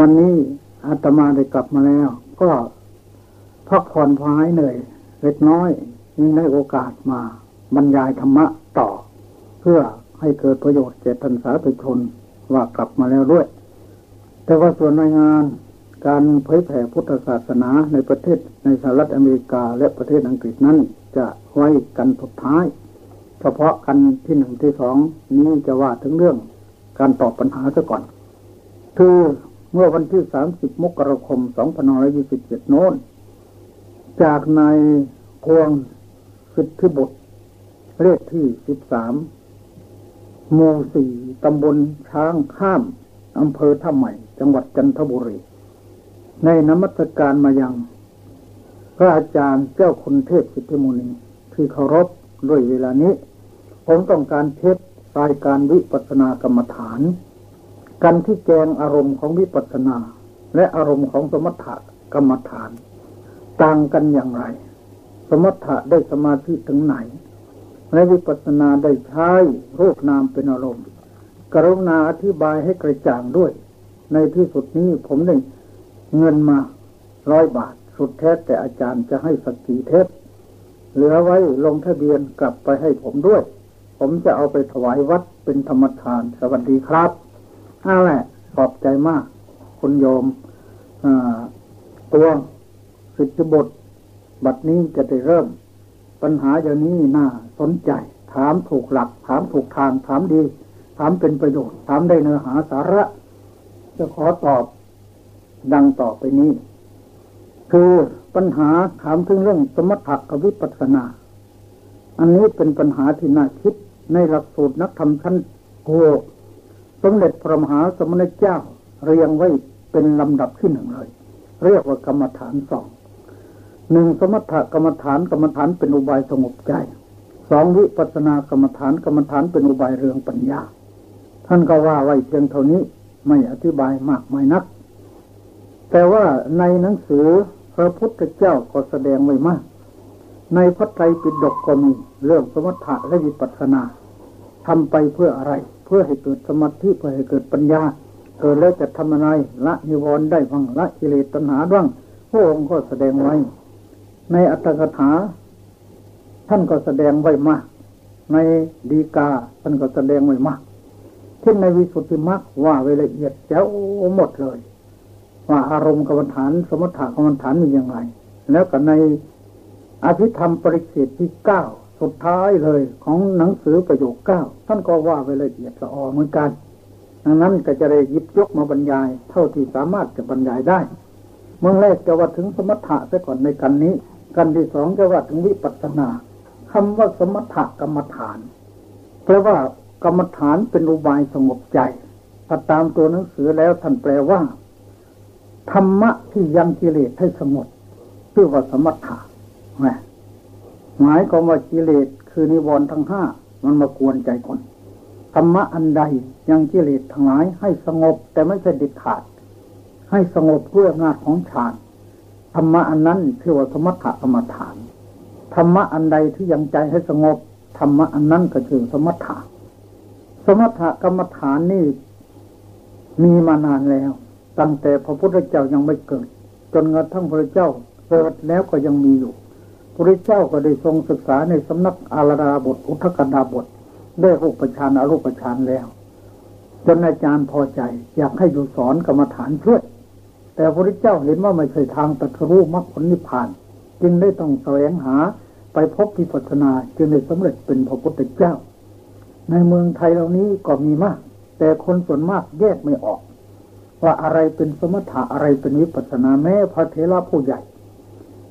วันนี้อาตมาได้กลับมาแล้ว ก็พักผ่อนพายเหนื่อยเล็กน้อยยิ่งได้โอกาสมา บรรยายธรรมะต่อ เพื่อให้เกิดประโยชน์แก่ท่านสาธุชนว่ากลับมาแล้วด้วย แต่ว่าส่วนรายงานการเผยแผ่พุทธศาสนาในประเทศในสหรัฐอเมริกาและประเทศอังกฤษนั้น จะไว้กันสุดท้าย เฉพาะกันที่หนึ่งที่สองนี้จะว่าถึงเรื่องการตอบปัญหาซะก่อน คือ เมื่อวันที่สามสิบมกราคมสองพันยี่สิบเจ็ดโน้น จากนายพวงสิทธิบุตรเลขที่สิบสามหมู่สี่ตำบลช้างข้ามอำเภอท่าใหม่ จังหวัดจันทบุรี ในนมัสการมายัง พระอาจารย์เจ้าคุณเทพสิทธิมุนีที่เคารพด้วยเวลานี้ ผมต้องการเทปรายการวิปัสสนากรรมฐาน การที่แจงอารมณ์ของวิปัสสนา และอารมณ์ของสมถะกรรมฐาน ต่างกันอย่างไร สมถะได้สมาธิถึงไหน และวิปัสสนาได้ใช้รูปนามเป็นอารมณ์ กรุณาอธิบายให้กระจ่างด้วย ในที่สุดนี้ผมได้เงินมาร้อยบาท สุดแท้แต่อาจารย์จะให้สักกี่เทปเหลือไว้ลงทะเบียนกลับไปให้ผมด้วย ผมจะเอาไปถวายวัดเป็นธรรมทาน สวัสดีครับ อ้าแหละขอบใจมาก คุณโยมตัวสิทธิบทบัดนี้จะได้เริ่ม ปัญหาอย่างนี้น่าสนใจ ถามถูกหลัก ถามถูกทาง ถามดี ถามเป็นประโยชน์ ถามได้เนื้อหาสาระ จะขอตอบดังต่อไปนี้ คือปัญหาถามถึงเรื่องสมถะกับวิปัสสนา อันนี้เป็นปัญหาที่น่าคิดในหลักสูตรนักธรรมชั้นโก สมเด็จพระมหาสมณเจ้า เรียงไว้เป็นลำดับที่หนึ่งเลย เรียกว่ากรรมฐานสองหนึ่งสมถกรรมฐานกรรมฐานเป็นอุบายสงบใจสองวิปัสสนากรรมฐานกรรมฐานเป็นอุบายเรืองปัญญา ท่านก็ว่าไว้เพียงเท่านี้ไม่อธิบายมากไม่นัก แต่ว่าในหนังสือพระพุทธเจ้าก็แสดงไว้มาก ในพระไตรปิฎกก็มีเรื่องสมถะและวิปัสสนาทำไปเพื่ออะไร พื่อให้เกิดสมาธิเพื่อให้เกิดปัญญาเกิดแล้วจะทำอะไรละนิวรณ์ได้บ้างละกิเลสตัณหาบ้างพระองค์ก็แสดงไว้ ในอัตถกถา ท่านก็แสดงไว้มาก ในดีกาท่านก็แสดงไว้มากเช่นในวิสุทธิมรรคว่าไว้ละเอียดแจ้วหมดเลย ว่าอารมณ์กรรมฐาน สมถะกรรมฐานมีอย่างไร แล้วก็ในอภิธรรมปริเศษที่เก้า สุดท้ายเลยของหนังสือประโยคเก้าท่านก็ว่าไว้ละเอียดละออเหมือนกัน ดังนั้นก็จะได้หยิบยกมาบรรยาย เท่าที่สามารถจะบรรยายได้ เมื่อแรกจะว่าถึงสมถะซะก่อนในกันนี้ กันที่สองจะว่าถึงวิปัสสนาคำว่าสมถะกรรมฐานแปลว่ากรรมฐานเป็นอุบายสงบใจถ้าตามตัวหนังสือแล้วท่านแปลว่าธรรมะที่ยังกิเลสให้สงบชื่อว่าสมถะไง หมายความว่ากิเลสคือนิวรณ์ทั้งห้ามันมากวนใจคนธรรมะอันใดยังกิเลสทั้งหลายให้สงบแต่ไม่ใช่เด็ดขาด ให้สงบด้วยอำนาจของฌานธรรมะอันนั้นคือว่าสมถะกรรมฐานธรรมะอันใดที่ยังใจให้สงบธรรมะอันนั้นก็คือสมถะสมถะกรรมฐานนี่มีมานานแล้ว ตั้งแต่พระพุทธเจ้ายังไม่เกิด จนกระทั่งพระเจ้าเกิดแล้วก็ยังมีอยู่ พระเจ้าก็ได้ทรงศึกษาในสำนักอาราดาบท อุทกดาบท ได้รูปฌานอรูปฌานแล้ว จนอาจารย์พอใจ อยากให้อยู่สอนกรรมฐานช่วยแต่พระเจ้าเห็นว่าไม่ใช่ทางตรัสรู้มรรคผลนิพพาน จึงได้ต้องแสวงหาไปพบพิปัสนาจึงได้สำเร็จเป็นพระพุทธเจ้า ในเมืองไทยเหล่านี้ก็มีมาก แต่คนส่วนมากแยกไม่ออก ว่าอะไรเป็นสมถะอะไรเป็นวิปัสนาแม้พระเทระผู้ใหญ่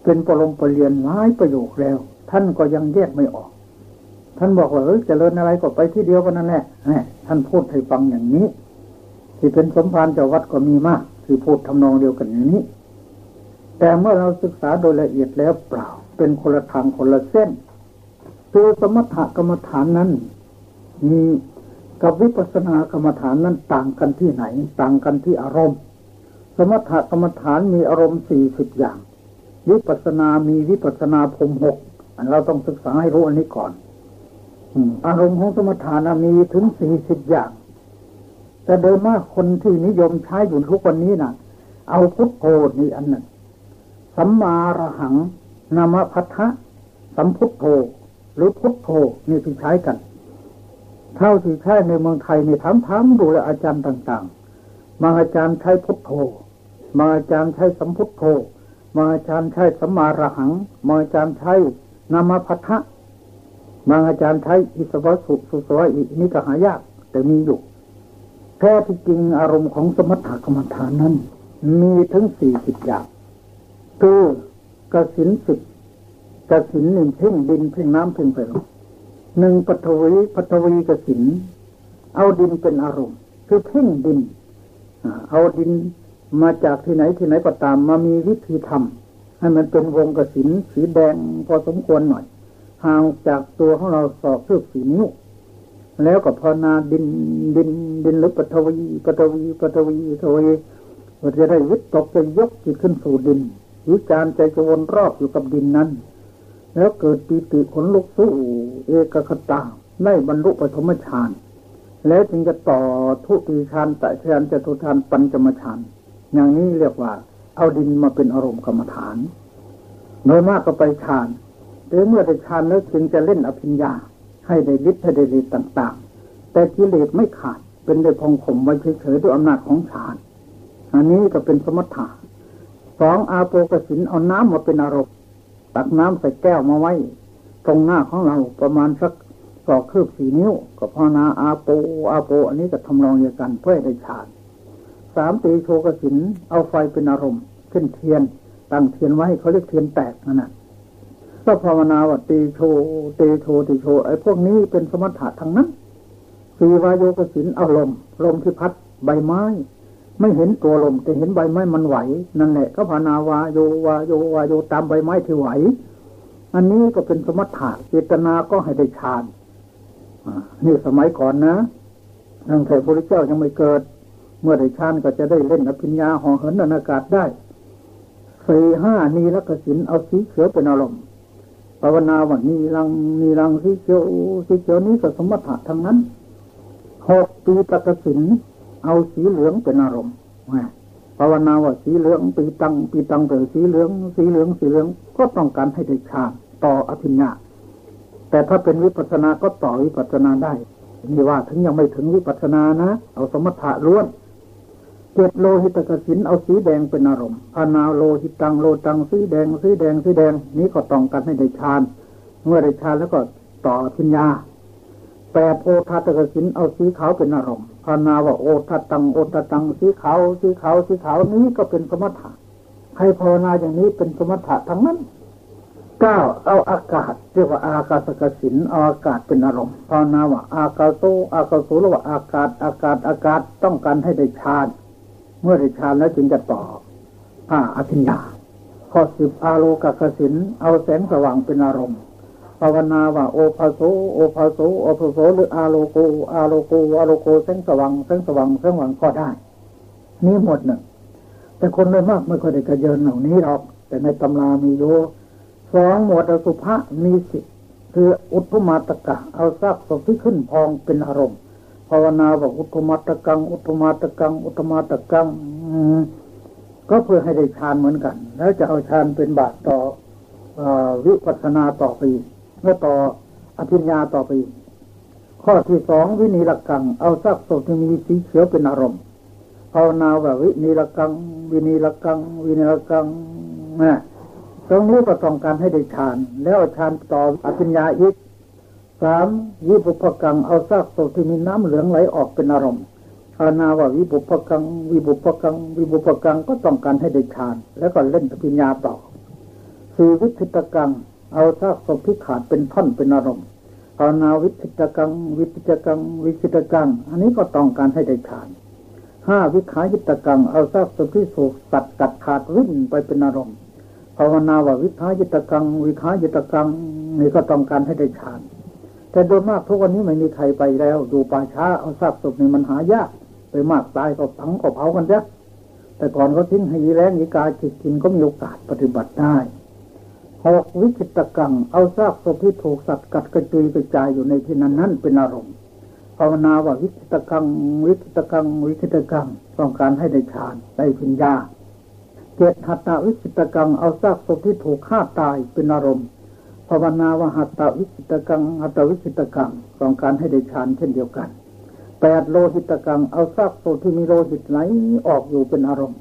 เป็นปรมปรเรียนหลายประโยคแล้ว ท่านก็ยังแยกไม่ออก ท่านบอกว่าเออเจริญอะไรก็ไปที่เดียวกันนั่นแหละท่านพูดให้ฟังอย่างนี้ ที่เป็นสมภารเจ้าวัดก็มีมากคือพูดทำนองเดียวกันอย่างนี้ แต่เมื่อเราศึกษาโดยละเอียดแล้วเปล่า เป็นคนละทางคนละเส้น ตัวสมถกรรมฐานนั้นมีกับวิปัสสนากรรมฐานนั้นต่างกันที่ไหน ต่างกันที่อารมณ์ สมถกรรมฐานมีอารมณ์สี่สิบอย่าง วิปัสนามีวิปัสนาพรมหกเราต้องศึกษาให้รู้อันนี้ก่อนอารมณ์ของสมถานะมีถึงสี่สิบอย่าง แต่โดยมากคนที่นิยมใช้อยู่ทุกวันนี้นะ่ะ เอาพุทโธนี่อันหนั้นสัมมาระหังนามพัทธะสัมพุทโธหรือพุทโธนี่ที่ใช้กัน เท่าที่ใช้ในเมืองไทยนี่ถามๆดูแลอาจารย์ต่าง ๆ บางอาจารย์ใช้พุทโธบางอาจารย์ใช้สัมพุทโธ บางอาจารย์ใช้สัมมาระหังบางอาจารย์ใช้นามพัทธะบางอาจารย์ใช้อิสวสุสุสวะอินี่ก็หายาก แต่มีอยู่แท้ที่จริงอารมณ์ของสมถะกรรมฐานนั้น มีถึงสี่สิบอย่างคือกสินสิบกสินหนึ่งเพ่งดินเพ่งน้ำเพ่งไฟลมหนึ่งปฐวีปฐวีกสินเอาดินเป็นอารมณ์ คือเพ่งดินเอาดิน มาจากที่ไหนที่ไหนก็ตามมามีวิธีทำให้มันเป็นวงกระสินสีแดงพอสมควรหน่อยห่างจากตัวของเราสอบเพื่อสีนิ้วแล้วก็พอนาดินดินดินหรือปฐวีปฐวีปฐวีปฐวีเราจะได้วิตกจะยกจิตขึ้นสู่ดินวิจารใจจะวนรอบอยู่กับดินนั้น แล้วเกิดปีติขนลุกสู้เอกคตาได้บรรลุปฐมฌานแล้วจึงจะต่อทุติฌานแต่ฌานจะทุฌานปัญจมฌาน อย่างนี้เรียกว่า เอาดินมาเป็นอารมณ์กรรมฐานโดยมากก็ไปฌานหรือเมื่อได้ฌานแล้วจึงจะเล่นอภิญญา ให้ได้ฤทธิ์ให้ได้ฤทธิ์ต่าง ๆ แต่กิเลสไม่ขาดเป็นได้พองขมไว้เฉยๆด้วยอำนาจของฌานอันนี้ก็เป็นสมถะสองอาโปกสินเอาน้ำมาเป็นอารมณ์ตักน้ำใส่แก้วมาไว้ ตรงหน้าของเราประมาณสักสอกคืบสี่นิ้ว ก็พอนาอาโปอาโป อันนี้ก็ทำลองเดียวกันเพื่อได้ฌาน สามตีโชกสินเอาไฟเป็นอารมณ์ขึ้นเทียน ตั้งเทียนไว้เขาเรียกเทียนแตกนั่นแหะก็ภาวนาว่าตีโชตีโชตีโชไอ้พวกนี้เป็นสมถะทั้งนั้นสีวายโยกสินเอาลมลมที่พัดใบไม้ ไม่เห็นตัวลมแต่เห็นใบไม้มันไหว นั่นแหละ ก็ภาวนาวาโยวาโยวาโยตามใบไม้ที่ไหว อันนี้ก็เป็นสมถะเจตนาก็ให้ได้ฌานนี่สมัยก่อนนะตั้งแต่พระเจ้ายังไม่เกิด เมื่อได้ฌานก็จะได้เล่นอภิญญาห่อเหินอากาศได้สี่ห้านีลักสินเอาสีเขียวเป็นอารมณ์ภาวนาว่านีรังนีรังสีเขียวสีเขียวนี้ก็สมถะทั้งนั้นหกปีตะกสินเอาสีเหลืองเป็นอารมณ์ภาวนาว่าสีเหลืองปีตังปีตังเปิดสีเหลืองสีเหลืองสีเหลืองก็ต้องการให้ได้ฌานต่ออภิญญาแต่ถ้าเป็นวิปัสสนาก็ต่อวิปัสสนาได้นี่ว่าถึงยังไม่ถึงวิปัสสนานะ เอาสมถะล้วน เจ็ดโลหิตกสินเอาสีแดงเป็นอารมณ์อนาโลหิตังโลตังสีแดงสีแดงสีแดง นี้ก็ต้องการให้ได้ฌาน เมื่อได้ฌานแล้วก็ต่อปัญญาแปดโอทัตกสินเอาสีขาวเป็นอารมณ์อนาว่าโอทัตตังโอทัตตังสีขาวสีขาวสีขาวนี้ก็เป็นสมถะใครภาวนาอย่างนี้เป็นสมถะทั้งนั้นเก้าเอาอากาศเรียกว่าอากาศกสินเอาอากาศเป็นอารมณ์ภาวนาว่าอากาศโตอากาศโสหรือว่าอากาศอากาศอากาศต้องการให้ได้ฌาน เมื่อได้ฌานแล้วจึงจะต่อผ้าอภิญญาข้อสิบอาโลกกสินเอาแสงสว่างเป็นอารมณ์ภาวนาว่าโอภาโสโอภาโสโอภาโสหรืออาโลโกอาโลโกอาโลโกแสงสว่างแสงสว่างแสงสว่างก็ได้ นี่หมดหนึ่งแต่คนไม่มากไม่ค่อยได้กระเยินเหล่านี้หรอก แต่ในตำรามีโยสองหมวดอสุภะมีสิคืออุทุมาตกะ เอาซากศพที่ขึ้นพองเป็นอารมณ์ ภาวนาบอกอุทุมาตะกัง อุทุมาตะกัง อุทุมาตะกังก็เพื่อให้ได้ฌานเหมือนกัน แล้วจะเอาฌานเป็นบาทต่อวิปัสสนาต่อไปเมื่อต่ออภิญญาต่อไป ข้อที่สองวินิลกัง เอาซากศพที่มีสีเขียวเป็นอารมณ์ภาวนาว่าวินิลกัง วินีลกัง วินิลกังนะตรงนี้ก็ต้องการให้ได้ฌาน แล้วฌานต่ออภิญญาอีก สามวิปุพพกังเอาซากศพที่มีน้ำเหลืองไหลออกเป็นอารมณ์อานาว่าวิบุพกัง วิบุพกัง วิบุพกังก็ต้องการให้ได้ฌาน แล้วก็เล่นอภิญญาต่อสี่วิธิตกัง เอาซากศพที่ขาดเป็นท่อนเป็นอารมณ์อานาวิธิตกัง วิธิตกัง วิธิตกัง อันนี้ก็ต้องการให้ได้ฌานห้าวิขายิตกัง เอาซากศพที่สูกสัตว์กัดขาดวิ่งไปเป็นอารมณ์ภาวนาว่าวิทายิตกัง วิขายิตกัง นี่ก็ต้องการให้ได้ฌาน แต่โดยมากทุกวันนี้ไม่มีใครไปแล้วดูป่าช้าเอาซากศพนี่มันหายาก ไปมากตายก็ฝังก็เผากันเด้แต่ก่อนเขาทิ้งให้ยีแรงยีกาจิตกินก็มีโอกาสปฏิบัติได้หกวิจิตกัง เอาซากศพที่ถูกสัตว์กัดกระจุยกระจายอยู่ในที่นั้นนั้นเป็นอารมณ์ภาวนาว่าวิคิตกัง วิคิตกัง วิคิตกัง ต้องการให้ได้ฌานได้ปัญญาเจตหัตตาวิคิตกัง เอาซากศพที่ถูกฆ่าตายเป็นอารมณ์ ภาวนาว่าหัตตวิคิตกังหัตตวิคิตกังต้องการให้ได้ฌานเช่นเดียวกันแปดโลหิตกังเอาซากศพที่มีโลหิตไหลออกอยู่เป็นอารมณ์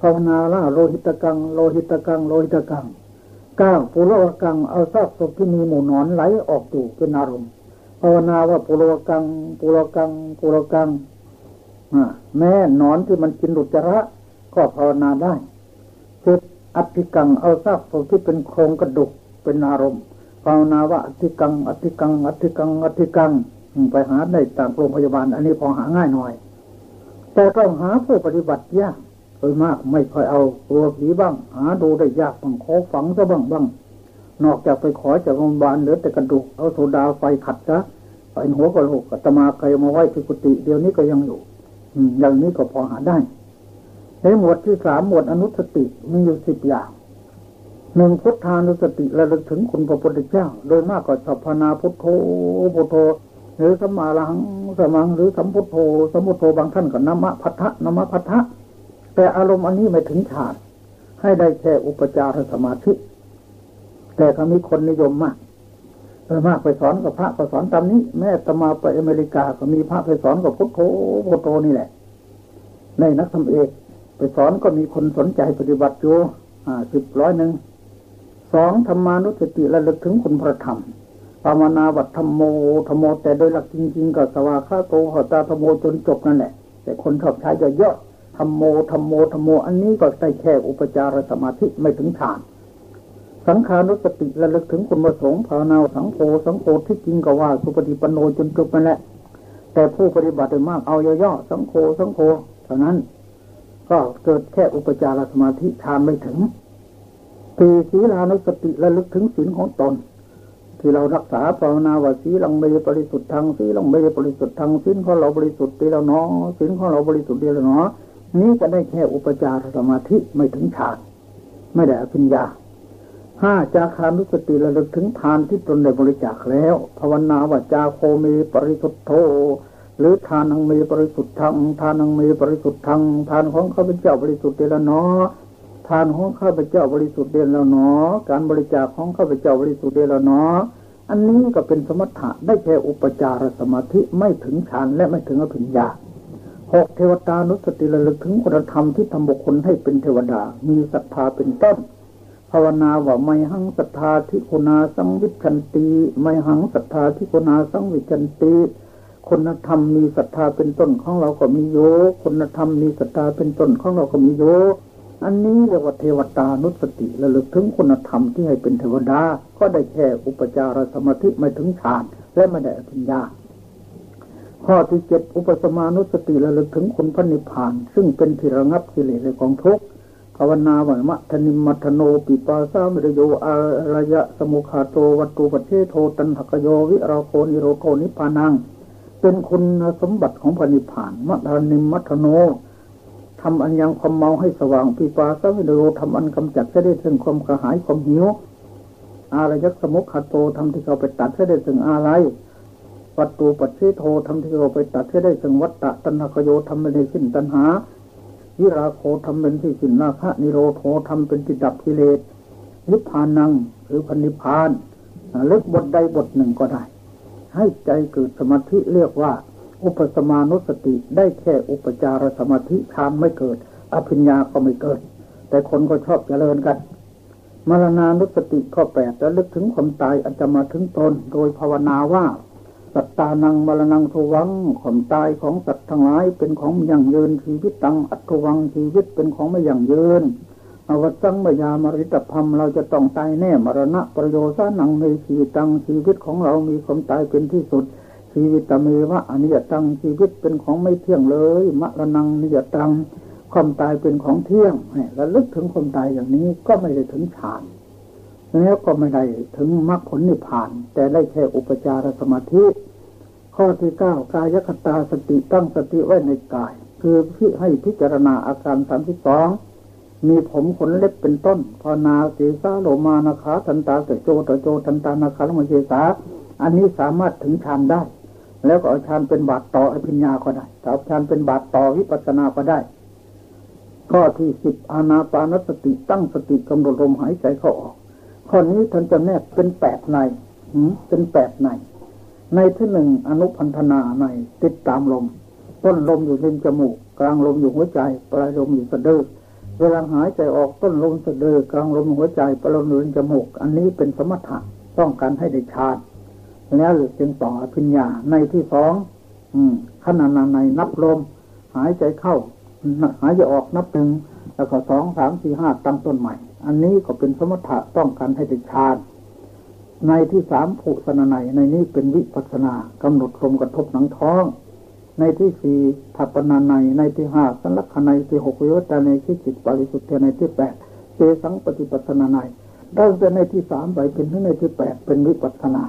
ภาวนาล่าโลหิตกังโลหิตกังโลหิตกังเก้าปุโรกังเอาซากศพที่มีหมู่นอนไหลออกอยู่เป็นอารมณ์ภาวนาว่าปุโรกังปุโรกังปุโรกังแม่นอนที่มันกินดุดจระก็ภาวนาได้เจ็ดอัติกังเอาซากศพที่เป็นโครงกระดูก เป็นอารมณ์ภาวนาว่าอัติกังอัติกังอัติกังอัติกังไปหาในต่างโรงพยาบาล อันนี้พอหาง่ายหน่อย แต่ต้องหาผู้ปฏิบัติยากโดยมากไม่ค่อยเอาตัวผีบ้าง หาดูได้ยากบางขอฝังซะบ้างบ้าง นอกจากไปขอจากโรงพยาบาลเหลือแต่กระดูกเอาโซดาไฟขัดซะไฟหัวกระโหลกตมาเคยมาไว้ที่กุฏิเดี๋ยวนี้ก็ยังอยู่อย่างนี้ก็พอหาได้ในหมวดที่สามหมวดอนุสติมีอยู่สิบอย่าง หนึ่งพุทธานุสติระลึกถึงคุณพระพุทธเจ้า โดยมากก็สัพพนาพุทโธพุทโธหรือสัมมาลังสมังหรือสัมพุทโธสัมพุทโธบางท่านก็นามะพัทธะนามะพัทธะแต่อารมณ์อันนี้ไม่ถึงฌานให้ได้แค่อุปจารสมาธิแต่เขามีคนนิยมมากเออมากไปสอนกับพระก็สอนตามนี้ แม่ตมาไปอเมริกาก็มีพระไปสอนกับพุทโธพุทโธนี่แหละ ในนักธรรมเอกไปสอนก็มีคนสนใจปฏิบัติอยู่อ่าสิบร้อยหนึ่ง สองธรรมานุสติระลึกถึงคุณพระธรรมปามนาวัตธรรมโมธรรมโม แต่โดยหลักจริง ๆ ก็สวาคาโตหตาธรรมโมจนจบนั่นแหละ แต่คนชอบใช้เยอะๆธรรมโมธรรมโมธรรมโม อันนี้ก็ได้แค่อุปจารสมาธิไม่ถึงฌาน สังขานุสติระลึกถึงคุณประสงค์ภาวนาสังโฆสังโฆที่จริงก็ว่าสุปฏิปันโนจนจบนั่นแหละ แต่ผู้ปฏิบัติมากเอาย่อๆสังโฆสังโฆเท่านั้น ก็เกิดแค่อุปจารสมาธิฌานไม่ถึง ปีศีลานุสติระลึกถึงศีลของตน ที่เรารักษาภาวนาว่าสีลังเมบริสุทธิ์ทางสีลังเมบริสุทธิ์ทางสินของเราบริสุทธิ์ดีแล้วเนาะสินของเราบริสุทธิ์ดีแล้วเนาะนี้จะได้แค่อุปจารสมาธิไม่ถึงฌานไม่ได้อภิญญาห้าจาคานุสติระลึกถึงทานที่ตนได้บริจาคแล้วภาวนาว่าจาโคเมปริสุทธโธหรือทานังเมปริสุทธิ์ทางทานังเมปริสุทธิ์ทางทานของข้าพเจ้าบริสุทธิ์ดีแล้วเนาะ ทานของข้าพเจ้าบริสุทธิ์เดียนแล้วเนาะการบริจาคของข้าพเจ้าบริสุทธิ์เดียนแล้วเนาะอันนี้ก็เป็นสมถะได้แค่อุปจารสมาธิไม่ถึงฌานและไม่ถึงอภิญญาหกเทวตานุสติระลึกถึงคุณธรรมที่ทำบุคคลให้เป็นเทวดา มีศรัทธาเป็นต้น ภาวนาว่าไม่หังศรัทธาที่คุณาสังวิชันตีไม่หังศรัทธาที่คุณาสังวิชันตีคุณธรรมมีศรัทธาเป็นต้นของเราก็มีโยคุณธรรมมีศรัทธาเป็นต้นของเราก็มีโย อันนี้เรียกว่าเทวตานุสติระลึกถึงคุณธรรมที่ให้เป็นเทวดา ก็ได้แค่อุปจารสมาธิไม่ถึงฌานและไม่ได้ปัญญา ข้อที่เจ็ดอุปสมานุสติระลึกถึงคุณพระนิพพาน ซึ่งเป็นที่ระงับกิเลสของทุกข์ภาวนาวันมะธนิมัทโนปิปาสามรโยอารยะสมุขาโตวัตถุปเทโทตันหกโยวิราโคนิโรโคนิพานัง เป็นคุณสมบัติของพระนิพพานมะธนิมัทโน ทำอันยังความเมาให้สว่างปีปาสัวิโดทำอันกำจัดเสด็จถึงความกระหายความหิวอารยักสมุขโตทำที่เขาไปตัดเสด็จถึงอะไรวัตถุปัจเจโททำที่เขาไปตัดเสด็จถึงวัตตะตัณหโยทำเป็นสิ้นตัณหาวิราโคทำเป็นที่สิ้นนาคะนิโรโททำเป็นที่ดับกิเลสนิพพานังหรือพันิพานเล็กบทใดบทหนึ่งก็ได้ ให้ใจเกิดสมาธิเรียกว่า อุปสมานุสติได้แค่อุปจารสมาธิฌานไม่เกิด อภิญญาก็ไม่เกิด แต่คนก็ชอบเจริญกัน มรณานุสติข้อแปดแล้วลึกถึงความตายอันจะมาถึงตน โดยภาวนาว่า สัตตานังมรณังทวังความตายของสัตว์ทั้งหลายเป็นของยั่งยืนชีวิตตังอัตวังชีวิตเป็นของไม่ยั่งยืนอวัตังมยามริตพัมเราจะต้องตายแน่มรณะประโยชน์นังในชีวิตตังชีวิตของเรามีความตายเป็นที่สุด ชีวิตเมวะอนิยตังชีวิตเป็นของไม่เที่ยงเลยมะระนังนิยตังความตายเป็นของเที่ยงเนี่ยระลึกถึงความตายอย่างนี้ก็ไม่ได้ถึงฌานแล้วก็ไม่ได้ถึงมรรคผลนิพพาน แต่ได้แค่อุปจารสมาธิ ข้อที่เก้ากายคตาสติตั้งสติไว้ในกาย คือที่ให้พิจารณาอาการสามที่สองมีผมขนเล็บเป็นต้นพอนาสีสาโลมานาคาทันตาเตโจตโจทันตานาคาลมเจสาอันนี้สามารถถึงฌานได้ แล้วก็เอาฌานเป็นบาตรต่ออภิญญาก็ได้ถ้าเอาฌานเป็นบาตรต่อวิปัสสนาก็ได้ข้อที่สิบอานาปานสติตั้งสติกำหนดลมหายใจเข้าออก ข้อนี้ท่านจะแนบเป็นแปดในเป็นแปดใน ในที่หนึ่งอนุพันธนาในติดตามลม ต้นลมอยู่ริมจมูก กลางลมอยู่หัวใจ ปลายลมอยู่สะดือเวลาหายใจออกต้นลมสะดือกลางลมหัวใจปลายลมอยู่ริมจมูก อันนี้เป็นสมถะต้องการให้ได้ฌาน แล้วจึงต่ออภิญญาในที่สองขณะในนับลม หายใจเข้า หายใจออกนับหนึ่งแล้วก็สองสามสี่ห้าตั้งต้นใหม่ อันนี้ก็เป็นสมถะต้องการให้ได้ฌานในที่สามผูสนาในในนี้เป็นวิปัสนากำหนดลมกระทบหนังท้อง ในที่สี่ทัปนาในในที่ห้าสันลักขในที่หกวิวัตในที่จิตบริสุทธิ์ในที่แปดเจสังปฏิปัสนาในได้แต่ในที่สามไปเป็นที่ในที่แปดเป็นวิปัสนา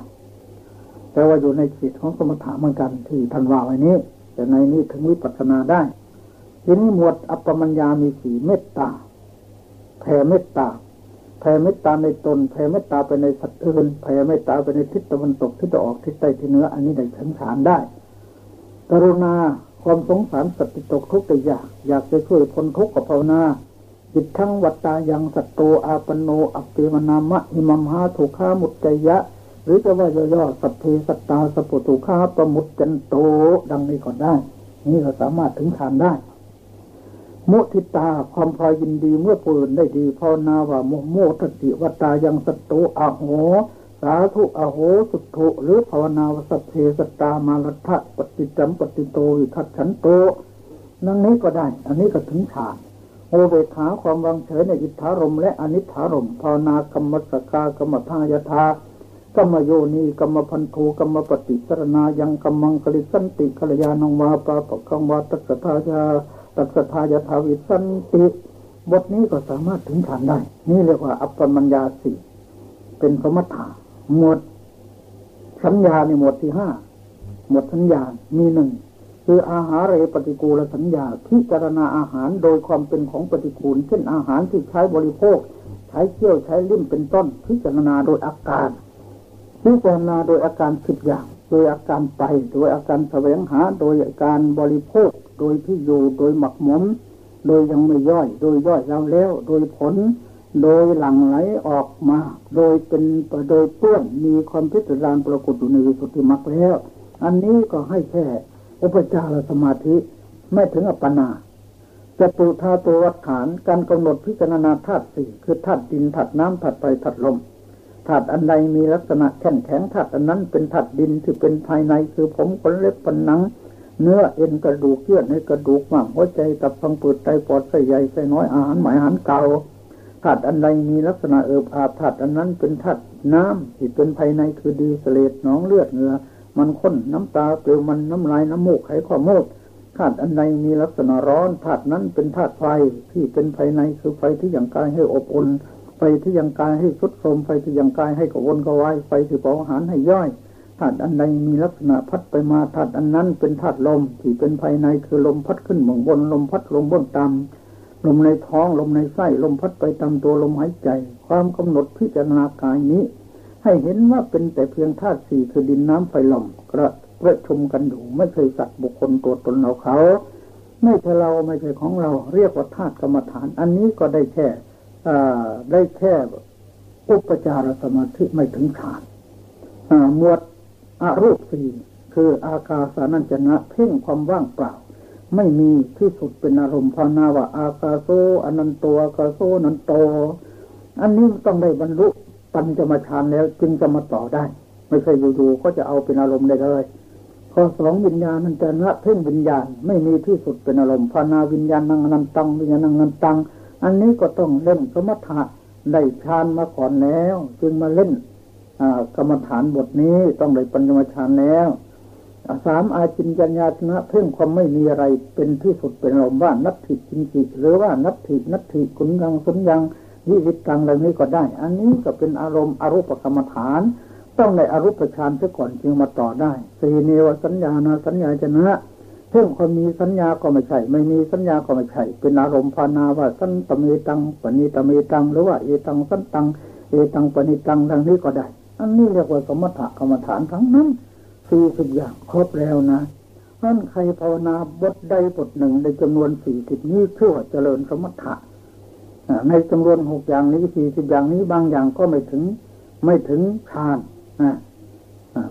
แต่ว่าอยู่ในจิตของสมถะเหมือนกันที่ทันว่าไว้นี้ แต่ในนี้ถึงวิปัสสนาได้ ทีนี้หมวดอัปปมัญญามีสี่เมตตาแผ่เมตตาแผ่เมตตาในตนแผ่เมตตาไปในสัตว์อื่นแผ่เมตตาไปในทิศตะวันตกทิศตะออกทิศใต้ทิศเหนืออันนี้ได้ถึงฐานได้ กรุณาความสงสารสัตว์ตกทุกข์แต่อยากอยากจะช่วยพ้นทุกข์กับภาวนาจิตทั้งวัตตายังสัตโตอาปโน อัปเปมนามะหิมัมหาถูกข้ามุตใจยะ รือจะว่าย่อๆสัพเพสัตตาสัพพุข้าประมุตจันโตดังนี้ก็ได้ นี่เราสามารถถึงฐานได้มุทิตาความพอยินดีเมื่อผู้อื่นได้ดีภาวนาว่าโมโมทติวตายังสัตโตอาโห สาธุอโหสุทุหรือภาวนาวัสเพสตามาลัทะปฏิจัมปฏิโตวิทัฉันโตนั่งนี้ก็ได้ อันนี้ก็ถึงฌานโอเวขาความวางเฉยในอิทธารมและอนิธารมภาวนากรรมสกากรรมทายทา กรรมโยนีกรรมพันธุกรรมปฏิสรณายังกรรมังคลิสันติกัลยาณงวาปาปกังวาตัสทาชาตัสทายทาวิสันติบทนี้ก็สามารถถึงฌานได้ นี่เรียกว่า อัปปมัญญาสี่เป็นสมถะหมวดสัญญาในหมวดที่ห้าหมวดสัญญา มีหนึ่งคืออาหารเรปฏิกูลสัญญาพิจารณาอาหารโดยความเป็นของปฏิกูล เช่นอาหารที่ใช้บริโภค ใช้เคี่ยวใช้ลิ้มเป็นต้น พิจารณาโดยอาการ พิจารณาโดยอาการสิบอย่าง โดยอาการไป โดยอาการแสวงหา โดยอาการบริโภค โดยที่อยู่ โดยหมักหมม โดยยังไม่ย่อย โดยย่อยแล้วแล้ว โดยผล โดยหลั่งไหลออกมา โดยเป็นโดยเปื้อนมีความพิจารณาปรากฏอยู่ในวิสุทธิมรรคแล้ว อันนี้ก็ให้แค่อุปจารสมาธิไม่ถึงอัปปนาจะตุธาตัววัฏฐานการกำหนดพิจารณาธาตุสี่คือธาตุดินธาตุน้ำธาตุไฟธาตุลม ธาตุอันใดมีลักษณะแข็งแข็งธาตุอันนั้นเป็นธาตุดินที่เป็นภายในคือผมขนเล็บปันหนัง เนื้อเอ็นกระดูกเยื่อในกระดูกมั่งหัวใจตับพังปืดไตปอดไส้ใหญ่ไส้น้อยอาหารหมายอาหารเก่าธาตุอันใดมีลักษณะเอิบอาบธาตุอันนั้นเป็นธาตุน้ำที่เป็นภายในคือดีเสลดหนองเลือดเนื้อมันข้นน้ำตาเปลวมันน้ำลายน้ำมูกไขข้อมูดธาตุอันใดมีลักษณะร้อนธาตุนั้นเป็นธาตุไฟที่เป็นภายในคือไฟที่ยังกายให้อบอุ่น ไฟที่ยังกายให้สุดโทมไฟที่ยังกายให้กวนกวายไฟที่เผาอาหารให้ย่อยธาตุอันใดมีลักษณะพัดไปมาธาตุอันนั้นเป็นธาตุลมที่เป็นภายในคือลมพัดขึ้นเบื้องบนลมพัดลงเบื้องต่ำลมในท้องลมในไส้ลมพัดไปตามตัวลมหายใจ ความกำหนดพิจารณากายนี้ ให้เห็นว่าเป็นแต่เพียงธาตุสี่คือดินน้ำไฟลมกระประชุมกันอยู่ไม่เคยสัตว์บุคคลตัวตนเราเขา ไม่ใช่เราไม่ใช่ของเราเรียกว่าธาตุกรรมฐาน อันนี้ก็ได้แค่ ได้แค่อุปจารสมาธิไม่ถึงฐานหมวดอารูปสี่คืออากาสานัญจนะเพ่งความว่างเปล่า ไม่มีที่สุดเป็นอารมณ์ภาวนาว่า อากาโซอนันตัวอากาโซนันโต อันนี้ต้องได้บรรลุปัญจมาฌานแล้วจึงจะมาต่อได้ ไม่ใช่อยู่ๆก็จะเอาเป็นอารมณ์ได้เลยข้อสองวิญญาณนันแต่ละเพ่งวิญญาณ ไม่มีที่สุดเป็นอารมณ์ภานาวิญญาณนังนันตังวิญญาณนังนันตัง อันนี้ก็ต้องเล่นสมถะได้ฌานมาก่อนแล้ว จึงมาเล่นกรรมฐานบทนี้ต้องได้ปัญญมาฌานแล้วสามอาจินจัญญาชนะเพ่งความไม่มีอะไรเป็นที่สุดเป็นอารมณ์ว่านัตถิจินจิหรือว่านัตถินัตถิกุณยังสุนยังวิวิตตังเหล่านี้ก็ได้ อันนี้ก็เป็นอารมณ์อรูปกรรมฐาน ต้องในอรูปฌานซะก่อนจึงมาต่อได้ สี่เนวสัญญาณสัญญาจนะ เพ่งความมีสัญญาก็ไม่ใช่ ไม่มีสัญญาก็ไม่ใช่ เป็นอารมณ์ภานาว่าสันตเมตังปณิตเมตังหรือว่าเอตังสันตังเอตังปณิตังทางนี้ก็ได้ อันนี้เรียกว่าสมถะกรรมฐานทั้งนั้นสี่สิบอย่างครบแล้วนะนั่นใครภาวนาบทใดบทหนึ่งในจำนวนสี่สิบนี้เพื่อเจริญสมถะในจำนวนหกอย่างนี้สี่สิบอย่างนี้บางอย่างก็ไม่ถึง ไม่ถึงฌานนะ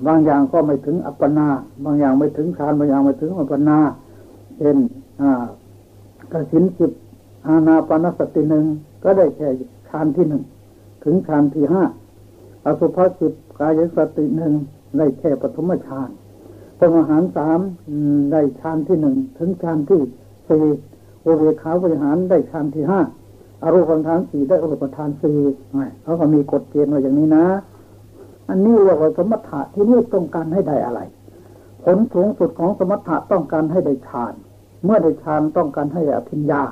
บางอย่างก็ไม่ถึงอัปปนา บางอย่างไม่ถึงฌานบางอย่างไม่ถึงอัปปนาเช่นกระสินสิบอาณาปานสติหนึ่งก็ได้แค่ฌานที่หนึ่งถึงฌานที่ห้าอสุภสิบกายสติหนึ่งได้แค่ปฐมฌานพรมหารสามได้ฌานที่หนึ่งถึงฌานที่สี่โอเวขาบริหารได้ฌานที่ห้าอารมณ์ฐานสี่ได้อรูปฐานสี่เขาก็มีกฎเกณฑ์ไว่าอย่างนี้นะ อันนี้เรียกว่าสมถะที่นี่ต้องการให้ได้อะไร ผลสูงสุดของสมถะต้องการให้ได้ฌาน เมื่อได้ฌานต้องการให้อภิญญา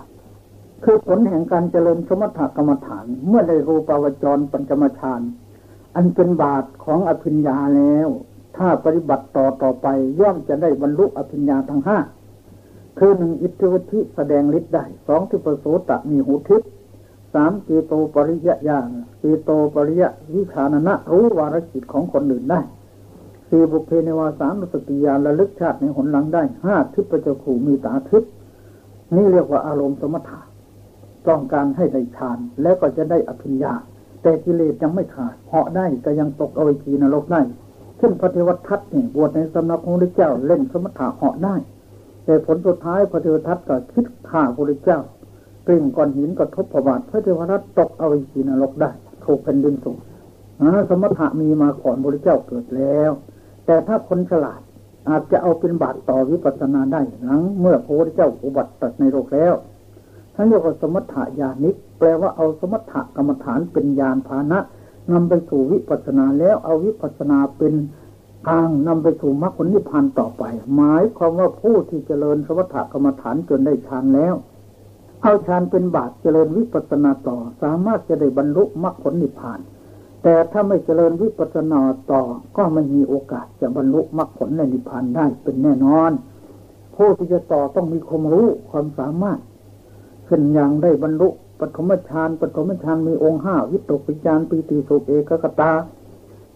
คือผลแห่งการเจริญสมถกรรมฐาน เมื่อได้รูปาวจรปัญจมฌานอันเป็นบาทของอภิญญาแล้ว ถ้าปฏิบัติต่อต่อไปย่อมจะได้บรรลุอภิญญาทั้งห้าคือหนึ่งอิทธิวัติแสดงฤทธิ์ได้สองที่ประโสตะมีหูทิพย์ สามเจโตปริยะญาณเจโตปริยะวิชานะรู้วารจิตของคนอื่นได้สี่บุพเพในวาสามสติญาณระลึกชาติในหนหลังได้ห้าทิพประจขูมีตาทิพนี่เรียกว่าอารมณ์สมถะต้องการให้ได้ฌานแล้วก็จะได้อภิญญา แต่กิเลสยังไม่ขาดเหาะได้ก็ยังตกอว้ทีนรกได้เช่นพระเทวทัตนี่บวชในสำนักของพระเจ้าเล่นสมถะเหาะได้ แต่ผลสุดท้ายพระเทวทัตก็คิดฆ่าพระเจ้า กลิ่งก้อนหินกระทบประบาทพระเทวรัตตกเอาอีกีนรกได้ ถูกแผ่นดินสูงสมถะมีมาก่อนบริเจ้าเกิดแล้ว แต่ถ้าคนฉลาดอาจจะเอาเป็นบาตรต่อวิปัสสนาได้หลังเมื่อพระพุทธเจ้าอุบัติตัดในโลกแล้วท่านเรียกว่าสมถะญาณิกแปลว่าเอาสมถะกรรมฐานเป็นญาณพานะนำไปสู่วิปัสสนาแล้วเอาวิปัสสนาเป็นทางนำไปสู่มรรคผลนิพพานต่อไป หมายความว่าผู้ที่เจริญสมถะกรรมฐานจนได้ฌานแล้ว เอาฌานเป็นบาตเจริญวิปัสนาต่อ สามารถจะได้บรรลุมรรคผลนิพพาน แต่ถ้าไม่เจริญวิปัสนาต่อ ก็ไม่มีโอกาสจะบรรลุมรรคผลในนิพพานได้เป็นแน่นอน ผู้ที่จะต่อต้องมีความรู้ความสามารถเช่นอย่างได้บรรลุปฐมฌานปฐมฌานมีองค์ห้าวิตกวิจารปีติสุเอกกตา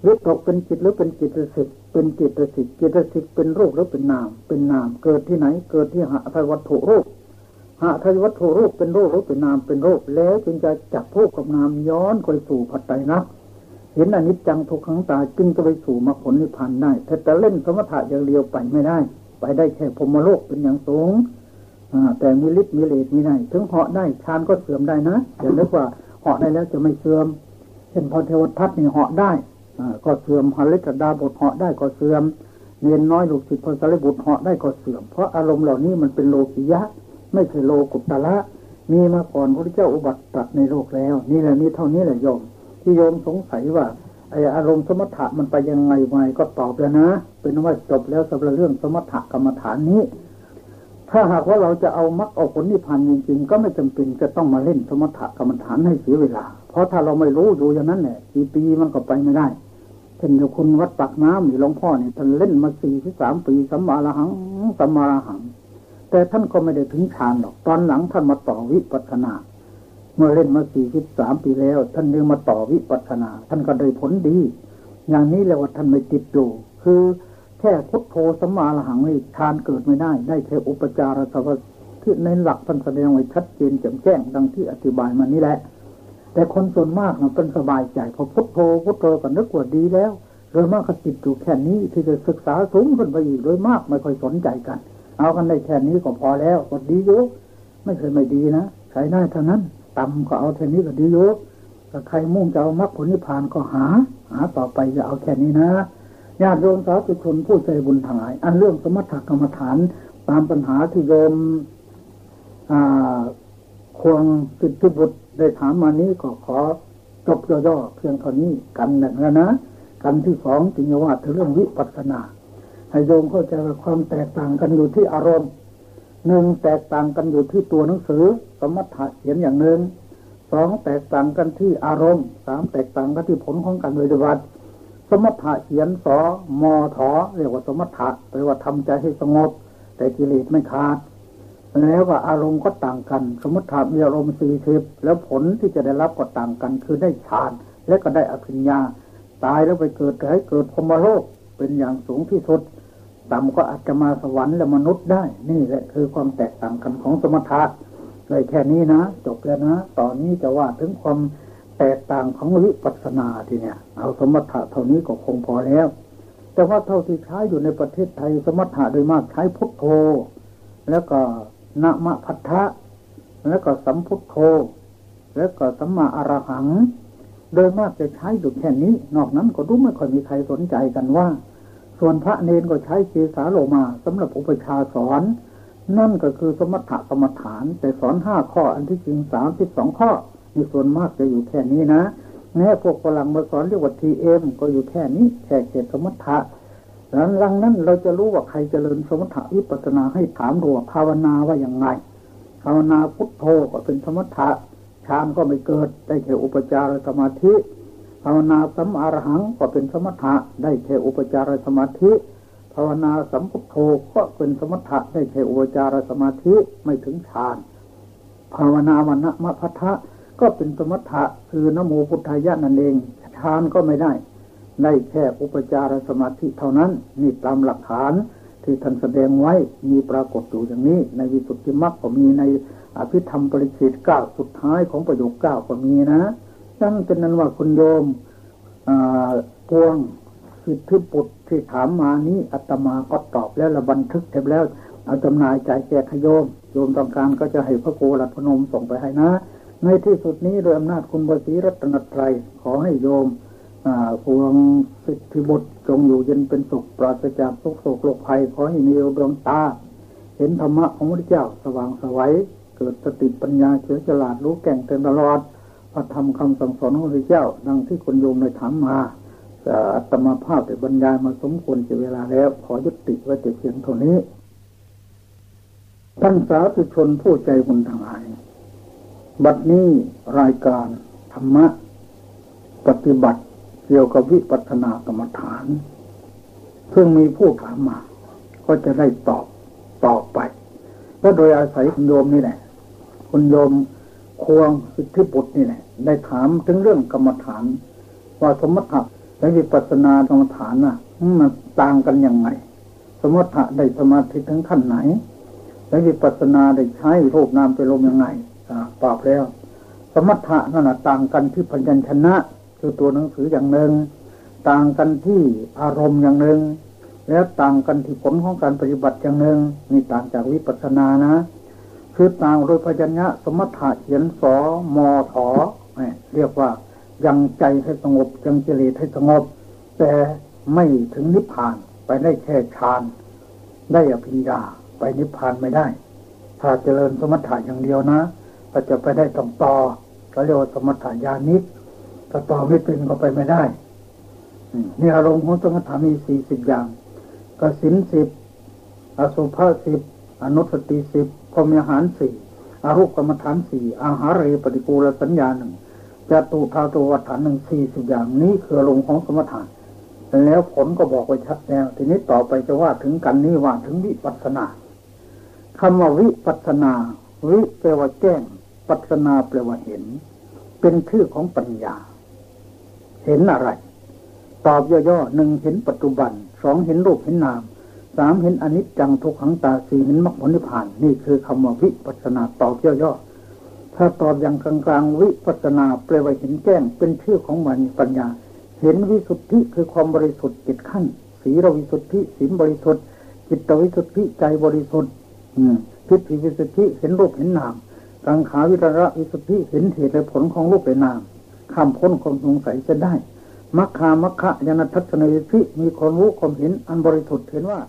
วิตกเป็นจิตหรือเป็นจิตสิกเป็นจิตสิกจิตสิกเป็นรูปหรือเป็นนาม เป็นนาม เกิดที่ไหน เกิดที่หาทวัตถุรูป หาทยวัตถุรูปเป็นรูปรูปเป็นนามเป็นรูปแล้วจึงจะจับรูปกับนามย้อนไปสู่ผัตไตรนะเห็นอนิจจังทุกขังตาจึงจะไปสู่มรรคผลนิพพานได้แต่แต่เล่นสมถะอย่างเดียวไปไม่ได้ ไปได้แค่พรมโลกเป็นอย่างสูงแต่มีฤทธิ์มีเลสมีไหนถึงเหาะได้ฌานก็เสื่อมได้นะอย่านึกว่าเหาะได้แล้วจะไม่เสื่อมเช่นพอเทวทัตนี่เหาะได้ก็เสื่อมฮัลเลตดาบทเหาะได้ก็เสื่อมเนียนน้อยลูกศิษย์พอสารีบุตรเหาะได้ก็เสื่อม เพราะอารมณ์เหล่านี้มันเป็นโลกิยะ ไม่ใช่โลกุตละมีมาก่อนพระเจ้าอุบัติตัดในโลกแล้ว นี่แหละนี่เท่านี้แหละโยม ที่โยมสงสัยว่าไออารมณ์สมถะมันไปยังไงไงก็ตอบแล้วนะ เป็นว่าจบแล้วสำหรับเรื่องสมถะกรรมฐานนี้ ถ้าหากว่าเราจะเอามรรคเอาผลนิพพานจริงๆ ก็ไม่จำเป็นจะต้องมาเล่นสมถะกรรมฐานให้เสียเวลา เพราะถ้าเราไม่รู้อยู่อย่างนั้นแหละกี่ปีมันก็ไปไม่ได้เช่นเดียคุณวัดปากน้ำหรือหลวงพ่อเนี่ยท่านเล่นมาสี่ที่สามปีสัมมาละหังสัมมาละหัง แต่ท่านก็ไม่ได้ถึงฌานหรอก ตอนหลังท่านมาต่อวิปัสนา เมื่อเล่นมาสี่สิบสามปีแล้ว ท่านยังมาต่อวิปัสนา ท่านก็ได้ผลดี อย่างนี้แล้วว่าท่านไม่ติดอยู่คือแค่พุทโธสัมมาลหังไม่ฌานเกิดไม่ได้ ได้แค่อุปจารสภาที่ในหลักท่านแสดงไว้ชัดเจนแจ่มแจ้งดังที่อธิบายมานี้แหละ แต่คนส่วนมากนะเป็นสบายใจพอพุทโธพุทโธก็นึกว่าดีแล้วโดยมากก็ติดอยู่แค่นี้ที่จะศึกษาสูงขึ้นไปอีกโดยมากไม่ค่อยสนใจกัน เอากันได้แค่นี้ก็พอแล้วก็ดีอยู่ไม่เคยไม่ดีนะใช้ได้เท่านั้นต่ำก็เอาแค่นี้ก็ดีอยู่ถ้าใครมุ่งจะเอามรรคผลนิพพานก็หา หาต่อไปจะเอาแค่นี้นะญาติโยมสาธุชนผู้ใจบุญทั้งหลาย อันเรื่องสมถกรรมฐานตามปัญหาที่โยมควงสิทธิบุตรได้ถามมานี้ก็ขอจบย่อๆเพียงเท่านี้กันหนึ่งแล้วนะ กันที่สองจึงว่าถึงเรื่องวิปัสสนา ให้โยมเข้าใจว่าความแตกต่างกันอยู่ที่อารมณ์หนึ่งแตกต่างกันอยู่ที่ตัวหนังสือ สมถะเขียนอย่างหนึ่งสองแตกต่างกันที่อารมณ์สามแตกต่างกันที่ผลของการปฏิบัติสมถะเขียนสอมอถอเรียกว่าสมถะแปลว่าทำใจให้สงบ แต่กิเลสไม่ขาดแล้วว่าอารมณ์ก็ต่างกัน สมถะมีอารมณ์สี่สิบแล้วผลที่จะได้รับก็ต่างกัน คือได้ฌาน และก็ได้อภิญญา ตายแล้วไปเกิดให้เกิดพรมโลกเป็นอย่างสูงที่สุด ต่ำก็อาจจะมาสวรรค์และมนุษย์ได้ นี่แหละคือความแตกต่างกันของสมถะเลยแค่นี้นะ จบแล้วนะตอนนี้จะว่าถึงความแตกต่างของวิปัสสนาทีเนี่ย เอาสมถะเท่านี้ก็คงพอแล้ว แต่ว่าเท่าที่ใช้อยู่ในประเทศไทยสมถะโดยมากใช้พุทโธ แล้วก็นะมะพัทธะแล้วก็สัมพุทโธ แล้วก็สัมมาอรหัง โดยมากจะใช้อยู่แค่นี้ นอกนั้นก็รู้ไม่ค่อยมีใครสนใจกันว่า ส่วนพระเนนก็ใช้เจสาโลมาสำหรับอุปชาสอน นั่นก็คือสมถะกรรมฐาน แต่สอนห้าข้ออันที่จริงสามสิบสองข้อมีส่วนมากจะอยู่แค่นี้นะแม้พวกฝรั่งมาสอนเรียกว่าทีเอ็มก็อยู่แค่นี้แค่เขตสมถะหลังลังนั้นเราจะรู้ว่าใครจเจริญสมถะวิปัสนาให้ถามดูว่าภาวนาว่าอย่างไง ภาวนาพุทโธก็เป็นสมถะฌานก็ไม่เกิดได้แค่อุปจารสมาธิ ภาวนาสัมอารหังก็เป็นสมถะได้แค่อุปจารสมาธิ ภาวนาสัมพุทโธก็เป็นสมถะได้แค่อุปจารสมาธิไม่ถึงฌาน ภาวนาวันนะมะพัทธะก็เป็นสมถะคือนโมพุทธายะนั่นเองฌานก็ไม่ได้ได้แค่อุปจารสมาธิเท่านั้นนี่ตามหลักฐานที่ท่านแสดงไว้มีปรากฏอยู่อย่างนี้ ในวิสุทธิมรรคก็มีในอภิธรรมปริชิตเก้าสุดท้ายของประโยคเก้าก็มีนะ นั่นเป็นนั้นว่าคุณโยมพวงสิทธิปุตที่ถามมานี้อัตมาก็ตอบแล้วระบันทึกเสร็จแล้ว เอาจำหน่ายจ่ายแจกขโยม โยมต้องการก็จะให้พระโกรัตพนมส่งไปให้นะ ในที่สุดนี้โดยอำนาจคุณบรีรัตนตรัยขอให้โยมพวงสิทธิบุตรจงอยู่เย็นเป็นสุขปราศจากทุกโศกโรคภัยขอให้มีดวงตา เห็นธรรมะของพระเจ้าสว่างสวัยเกิดสติปัญญาเฉลียวฉลาดรู้แก่งเต็มตลอด พระธรรมคำสั่งสอนของพระเจ้า ดังที่คนโยมได้ถามมาอัตมาภาพได้บรรยายมาสมควรจะเวลาแล้ว ขอยุติไว้แต่เพียงเท่านี้ ท่านสาธุชนผู้ใจบุญทั้งหลาย บัดนี้รายการธรรมะ ปฏิบัติเกี่ยวกับวิปัสสนากรรมฐาน ซึ่งมีผู้ถามมา ก็จะได้ตอบตอบไปก็โดยอาศัยคุณโยมนี่แหละคุณโยม ควงสิทธิบุตรนี่แหละได้ถามถึงเรื่องกรรมฐาน ว่าสมถะและวิปัสสนากรรมฐานน่ะมันต่างกันยังไง สมถะได้สมาธิถึงขั้นไหน และวิปัสสนาได้ใช้รูปนามไปลมยังไงตอบแล้ว สมถะนั่นต่างกันที่พัญญชนะ คือตัวหนังสืออย่างหนึ่งต่างกันที่อารมณ์อย่างหนึ่งแล้วต่างกันที่ผลของการปฏิบัติอย่างหนึ่งนี่ต่างจากวิปัสสนานะ คือต่างโดยพยัญชนะสมถะเขียนสอมอถอเรียกว่ายังใจให้สงบยังเจริญให้สงบ แต่ไม่ถึงนิพพานไปได้แค่ฌานได้อภิญญาไปนิพพานไม่ได้ ถ้าเจริญสมถะอย่างเดียวนะก็จะไปได้ต้องต่อก็เรียกว่าสมถะญาณิกถ้าต่อไม่เป็นก็ไปไม่ได้นี่อารมณ์ของสมถะมีสี่สิบอย่างกสินสิบอสุภาสิบอนุสติสิบ พรมยหารสี่อารุกรรมฐานสี่อาหารเรปฏิกูลสัญญาหนึ่งจตุธาตุวัฏฐานหนึ่งสี่สิบอย่างนี้คืออารมณ์ของสมถะแล้วผลก็บอกไว้ชัดแล้ว ทีนี้ต่อไปจะว่าถึงกันนี้ว่าถึงวิปัสนาคำว่าวิปัสนา วิแปลว่าแจ้ง ปัสนาแปลว่าเห็น เป็นชื่อของปัญญา เห็นอะไร ตอบย่อๆหนึ่งเห็นปัจจุบันสองเห็นรูปเห็นนาม สามเห็นอนิจจังทุกขังตาสี่เห็นมรรคผลนิพพาน นี่คือคำว่าวิปัสนาตอบย่อๆถ้าตอบอย่างกลางๆวิปัสนาแปลว่าเห็นแจ้งเป็นชื่อของมันปัญญา เห็นวิสุทธิคือความบริสุทธิ์จิตขั้นสีรวิสุทธิสีบริสุทธิ์ จิตวิสุทธิใจบริสุทธิ์พิธีวิสุทธิเห็นรูปเห็นนามกังขาวิระวิสุทธิเห็นเหตุและผลของรูปและนามข้ามพ้นความสงสัยจะได้มัคคามัคคะยานทัศนวิธิมีความรู้ความเห็นอันบริสุทธิ์เห็นว่า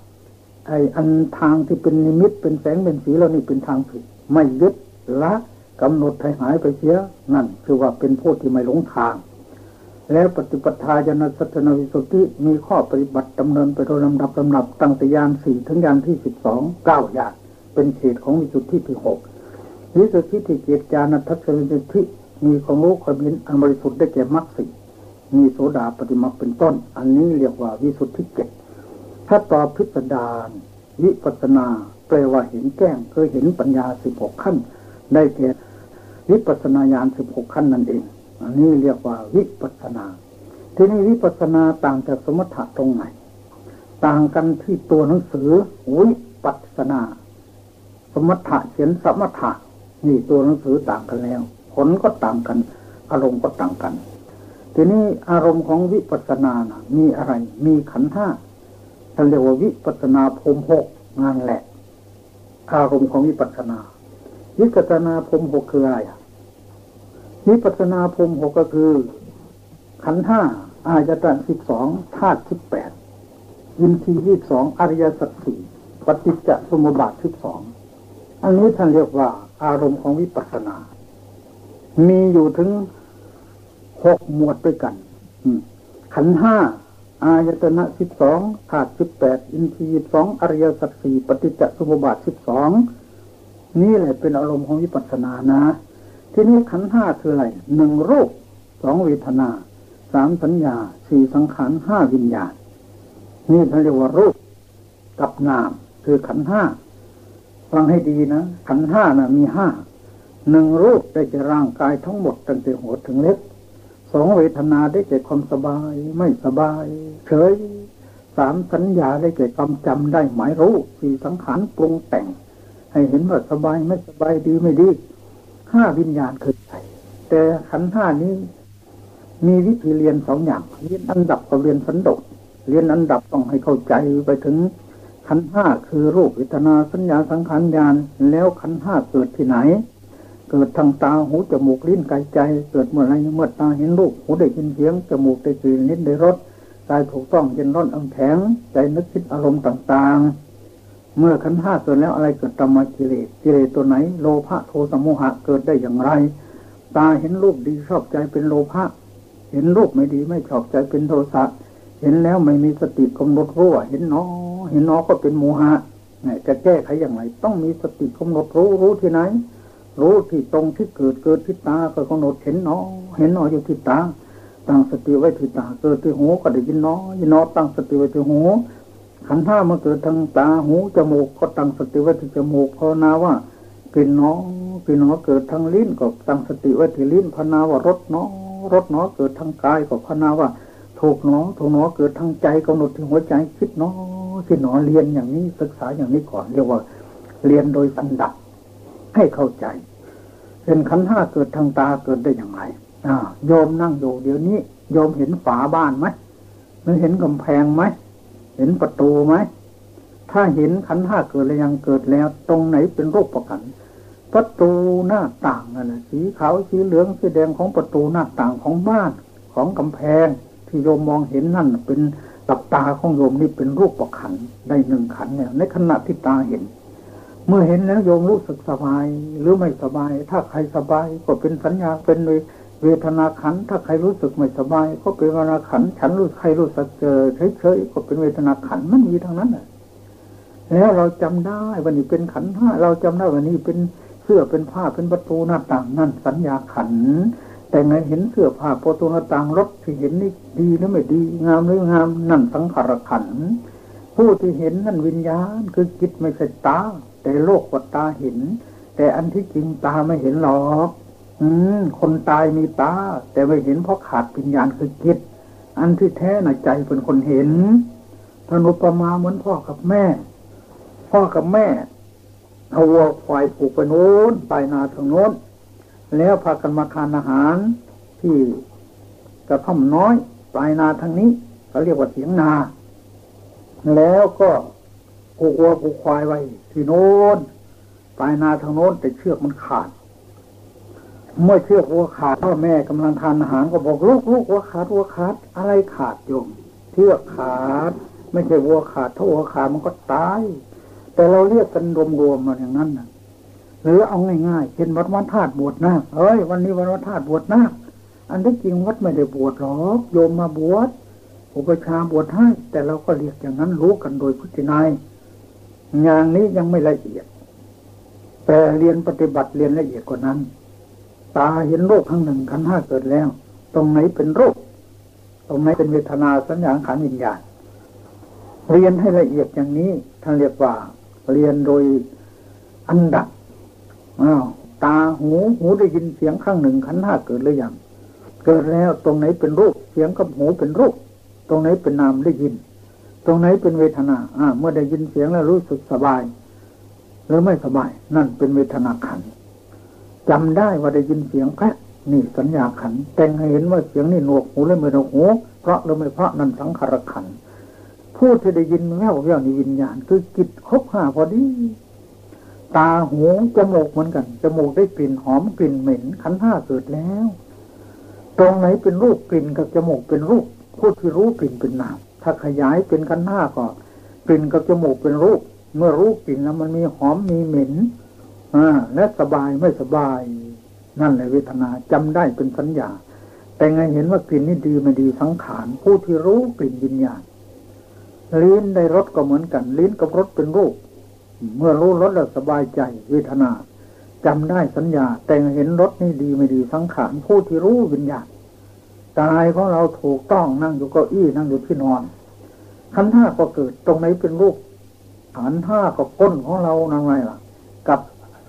ไอ้อันทางที่เป็นนิมิตเป็นแสงเป็นสีเรานี่เป็นทางผิด ไม่ยึดละกำหนดให้หายไปเสียนั่น คือว่าเป็นผู้ที่ไม่หลงทาง แล้วปฏิปทาญาณสัจนวิสุทธิมีข้อปฏิบัติดำเนินไปโดยลำดับลำดับตั้งแต่ยานสี่ถึงยานที่สิบสองเก้าอย่างเป็นเขตของวิสุทธิที่หกวิสุทธิที่เกียรติญาณทัศนวิสุทธิมีความรู้ความเห็นอันบริสุทธิ์ได้แก่มรรคสี่มีโสดาปฏิมาเป็นต้น อันนี้เรียกว่าวิสุทธิเจ็ด ถ้าตอบพิสดารวิปัสนาแปลว่าเห็นแก้งคือเห็นปัญญาสิบหกขั้น ได้แก่วิปัสนาญาณสิบหกขั้นนั่นเอง อันนี้เรียกว่าวิปัสนา ทีนี้วิปัสนาต่างจากสมถะตรงไหน ต่างกันที่ตัวหนังสือวิปัสนา สมถะเขียนสมถะนี่ตัวหนังสือต่างกันแล้ว ผลก็ต่างกัน อารมณ์ก็ต่างกัน ทีนี้อารมณ์ของวิปัสนานะมีอะไร มีขันธ์ห้า ท่านเรียกว่าวิปัสนาภูมิหกงานแหละ อารมณ์ของวิปัสนา วิปัสนาภูมิหกคืออะไรวิปัสนาภูมิหกก็คือ ขันห้าอายตนะสิบสองธาตุสิบแปดยินทียี่สองอริยสัจสี่ปฏิจจสมุปบาทสิบสองอันนี้ท่านเรียกว่า อารมณ์ของวิปัสสนา มีอยู่ถึงหกหมวดด้วยกันขันห้า อายตนะสิบสองธาตุสิบแปดอินทรีย์สองอริยสัจสี่ปฏิจจสมุปบาทสิบสองนี่แหละเป็นอารมณ์ของวิปัสสนานะ ทีนี้ขันห้าคืออะไรหนึ่งรูปสองเวทนาสามสัญญาสี่สังขารห้าวิญญาณ นี่ท่านเรียกว่ารูปกับนามคือขันห้าฟังให้ดีนะ ขันห้านะมีห้าหนึ่งรูปได้แก่ร่างกายทั้งหมดตั้งแต่หัวถึงเล็บ สองเวทนาได้แก่ความสบายไม่สบาย เฉยสามสัญญาได้แก่ความจำได้หมายรู้สี่สังขารปรุงแต่ง ให้เห็นว่าสบายไม่สบายดีไม่ดีห้าวิญญาณคือใจแต่ขันห้านี้ มีวิธีเรียนสองอย่างเรียนอันดับกับเรียนสันโดษเรียนอันดับต้องให้เข้าใจไปถึงขันห้าคือรูปวิทนาสัญญาสังขารญาณแล้วขันห้าเกิดที่ไหน เกิดทางตาหูจมูกลิ้นกายใจ เกิดเมื่อไรเมื่อตาเห็นรูปหูได้ยินเสียงจมูกได้กลิ่นลิ้นได้รสกายถูกต้องเย็นร้อนอ่อนแข็งใจนึกคิดอารมณ์ต่างๆ เมื่อขันห้าเกิดแล้วอะไรเกิดตามมากิเลสกิเลสตัวไหน โลภะโทสะโมหะเกิดได้อย่างไร ตาเห็นรูปดีชอบใจเป็นโลภะเห็นรูปไม่ดีไม่ชอบใจเป็นโทสะเห็นแล้วไม่มีสติกำหนดรู้เห็นเนาะเห็นเนาะก็เป็นโมหะจะแก้ไขอย่างไร ต้องมีสติกำหนดรู้รู้ที่ไหน รู้ที่ตรงที่เกิดเกิดที่ตาก็กำหนดเห็นเนาะเห็นเนาะอยู่ที่ตาตั้งสติไว้ที่ตาเกิดที่หูก็ได้ยินเนาะยินเนาะตั้งสติไว้ที่หูขันห้ามาเกิดทางตาหูจมูกก็ตั้งสติไว้ที่จมูกภาวนาว่ากลิ่นเนาะกลิ่นเนาะเกิดทางลิ้นก็ตั้งสติไว้ที่ลิ้นภาวนาว่ารสเนาะรสเนาะเกิดทางกายก็ภาวนาว่าถูกหนอถูกหนอเกิดทางใจกำหนดถึงหัวใจคิดหนอคิดหนอเรียนอย่างนี้ศึกษาอย่างนี้ก่อนเรียกว่า เรียนโดยสันดับ ให้เข้าใจ เป็นขันห้าเกิดทางตาเกิดได้อย่างไรอ่าโยมนั่งอยู่เดี๋ยวนี้ โยมเห็นฝาบ้านไหมหรือเห็นกำแพงไหมเห็นประตูไหมถ้าเห็นขันห้าเกิดแล้วยังเกิดแล้ว ตรงไหนเป็นรูปประกัน ประตูหน้าต่างนั่นสีขาวสีเหลืองสีแดงของประตูหน้าต่างของบ้านของกำแพง ที่โยมมองเห็นนั่นเป็นตับตาของโยมนี่เป็นรูปประขันได้หนึ่งขันเนี่ยในขณะที่ตาเห็น เมื่อเห็นแล้วโยมรู้สึกสบายหรือไม่สบาย ถ้าใครสบายก็เป็นสัญญาเป็นเวทนาขัน ถ้าใครรู้สึกไม่สบาย ก็เป็นเวทนาขัน ฉันรู้ใครรู้สึกเจอเฉยๆก็เป็นเวทนาขันมันมีทั้งนั้นแหละแล้วเราจำได้วันนี้เป็นขันห้าเราจำได้วันนี้เป็นเสื้อเป็นผ้าเป็นประตูหน้าต่างนั่นสัญญาขัน แต่ไงเห็นเสื้อผ้าประตุนต่างรถที่เห็นนี่ดีหรือไม่ดี งามหรืองามนั่นสังขารขัน ผู้ที่เห็นนั่นวิญญาณคือจิตไม่ใช่ตา แต่โลกว่าตาเห็น แต่อันที่จริงตาไม่เห็นหรอก อืม คนตายมีตา แต่ไม่เห็นเพราะขาดวิญญาคือจิตอันที่แท้น่ะใจเป็นคนเห็นธนุปมาเหมือนพ่อกับแม่ พ่อกับแม่เอาวัวควายปลูกไปโน้นไปนาทางโน้น แล้วพากันมาทานอาหาร ที่กระท่อมน้อยปลายนาทางนี้เขาเรียกว่าเสียงนา แล้วก็ ผูกวัวผูกควายไว้ ที่โน้นปลายนาทางโน้นแต่เชือกมันขาด เมื่อเชือกวัวขาดพ่อแม่กำลังทานอาหารก็บอกลูกลูกวัวขาดวัวขาด อะไรขาดโยมเชือกขาด ไม่ใช่วัวขาดถ้าวัวขาดมันก็ตาย แต่เราเรียกกันรวมๆมาอย่างนั้นนะหรือเอาง่ายๆเช่นวัดวัดธาตุบวชนาคเฮ้ยวันนี้วันวัดธาตุบวชนาคอันที่จริงวัดไม่ได้บวชหรอกโยมมาบวชอุปชาบวชให้แต่เราก็เรียกอย่างนั้นรู้กันโดยพุทธินาย อย่างนี้ยังไม่ละเอียด แต่เรียนปฏิบัติเรียนละเอียดกว่านั้น ตาเห็นโรคทั้งหนึ่งขันห้าเกิดแล้ว ตรงไหนเป็นโรค ตรงไหนเป็นเวทนาสัญญาขันวิญญาณเรียนให้ละเอียดอย่างนี้ท่านเรียกว่าเรียนโดยอันดับอ้าวตาหูหูได้ยินเสียงข้างหนึ่งขันห้าเกิดหรือยังเกิดแล้วตรงไหนเป็นรูปเสียงกับหูเป็นรูป ตรงไหนเป็นนามได้ยิน ตรงไหนเป็นเวทนา อ่า เมื่อได้ยินเสียงแล้วรู้สึกสบาย หรือไม่สบาย นั่นเป็นเวทนาขันจำได้ว่าได้ยินเสียงแค่นี่สัญญาขันแต่งให้เห็นว่าเสียงนี่หนวกหูหรือไม่หนวกหูเพราะหรือไม่เพราะนั่นสังขารขันพูดที่ได้ยินแววแววในวิญญาณ คือจิตครบห้าพอดี ตาหูจมูกเหมือนกันจมูกได้กลิ่นหอมกลิ่นเหม็นขันห้าเกิดแล้ว ตรงไหนเป็นรูปกลิ่นกับจมูกเป็นรูปพูดที่รู้กลิ่นเป็นนาม ถ้าขยายเป็นขันหน้าก็กลิ่นกับจมูกเป็นรูป เมื่อรู้กลิ่นแล้วมันมีหอมมีเหม็นอ่าและสบายไม่สบาย นั่นแหละเวทนาจำได้เป็นสัญญา แต่ไงเห็นว่ากลิ่นนี่ดีไม่ดีสังขารผู้ที่รู้กลิ่นวิญญาณลิ้นในรสก็เหมือนกันลิ้นกับรสเป็นรูป เมื่อรู้รสแล้วสบายใจเวทนาจำได้สัญญา แต่เห็นรสนี่ดีไม่ดีสังขารผู้ที่รู้วิญญาณ กายของเราถูกต้องนั่งอยู่เก้าอี้นั่งอยู่ที่นอนขันห้าก็เกิดตรงไหนเป็นรูปขันห้าก็ก้นของเรานั่งไงล่ะ กับ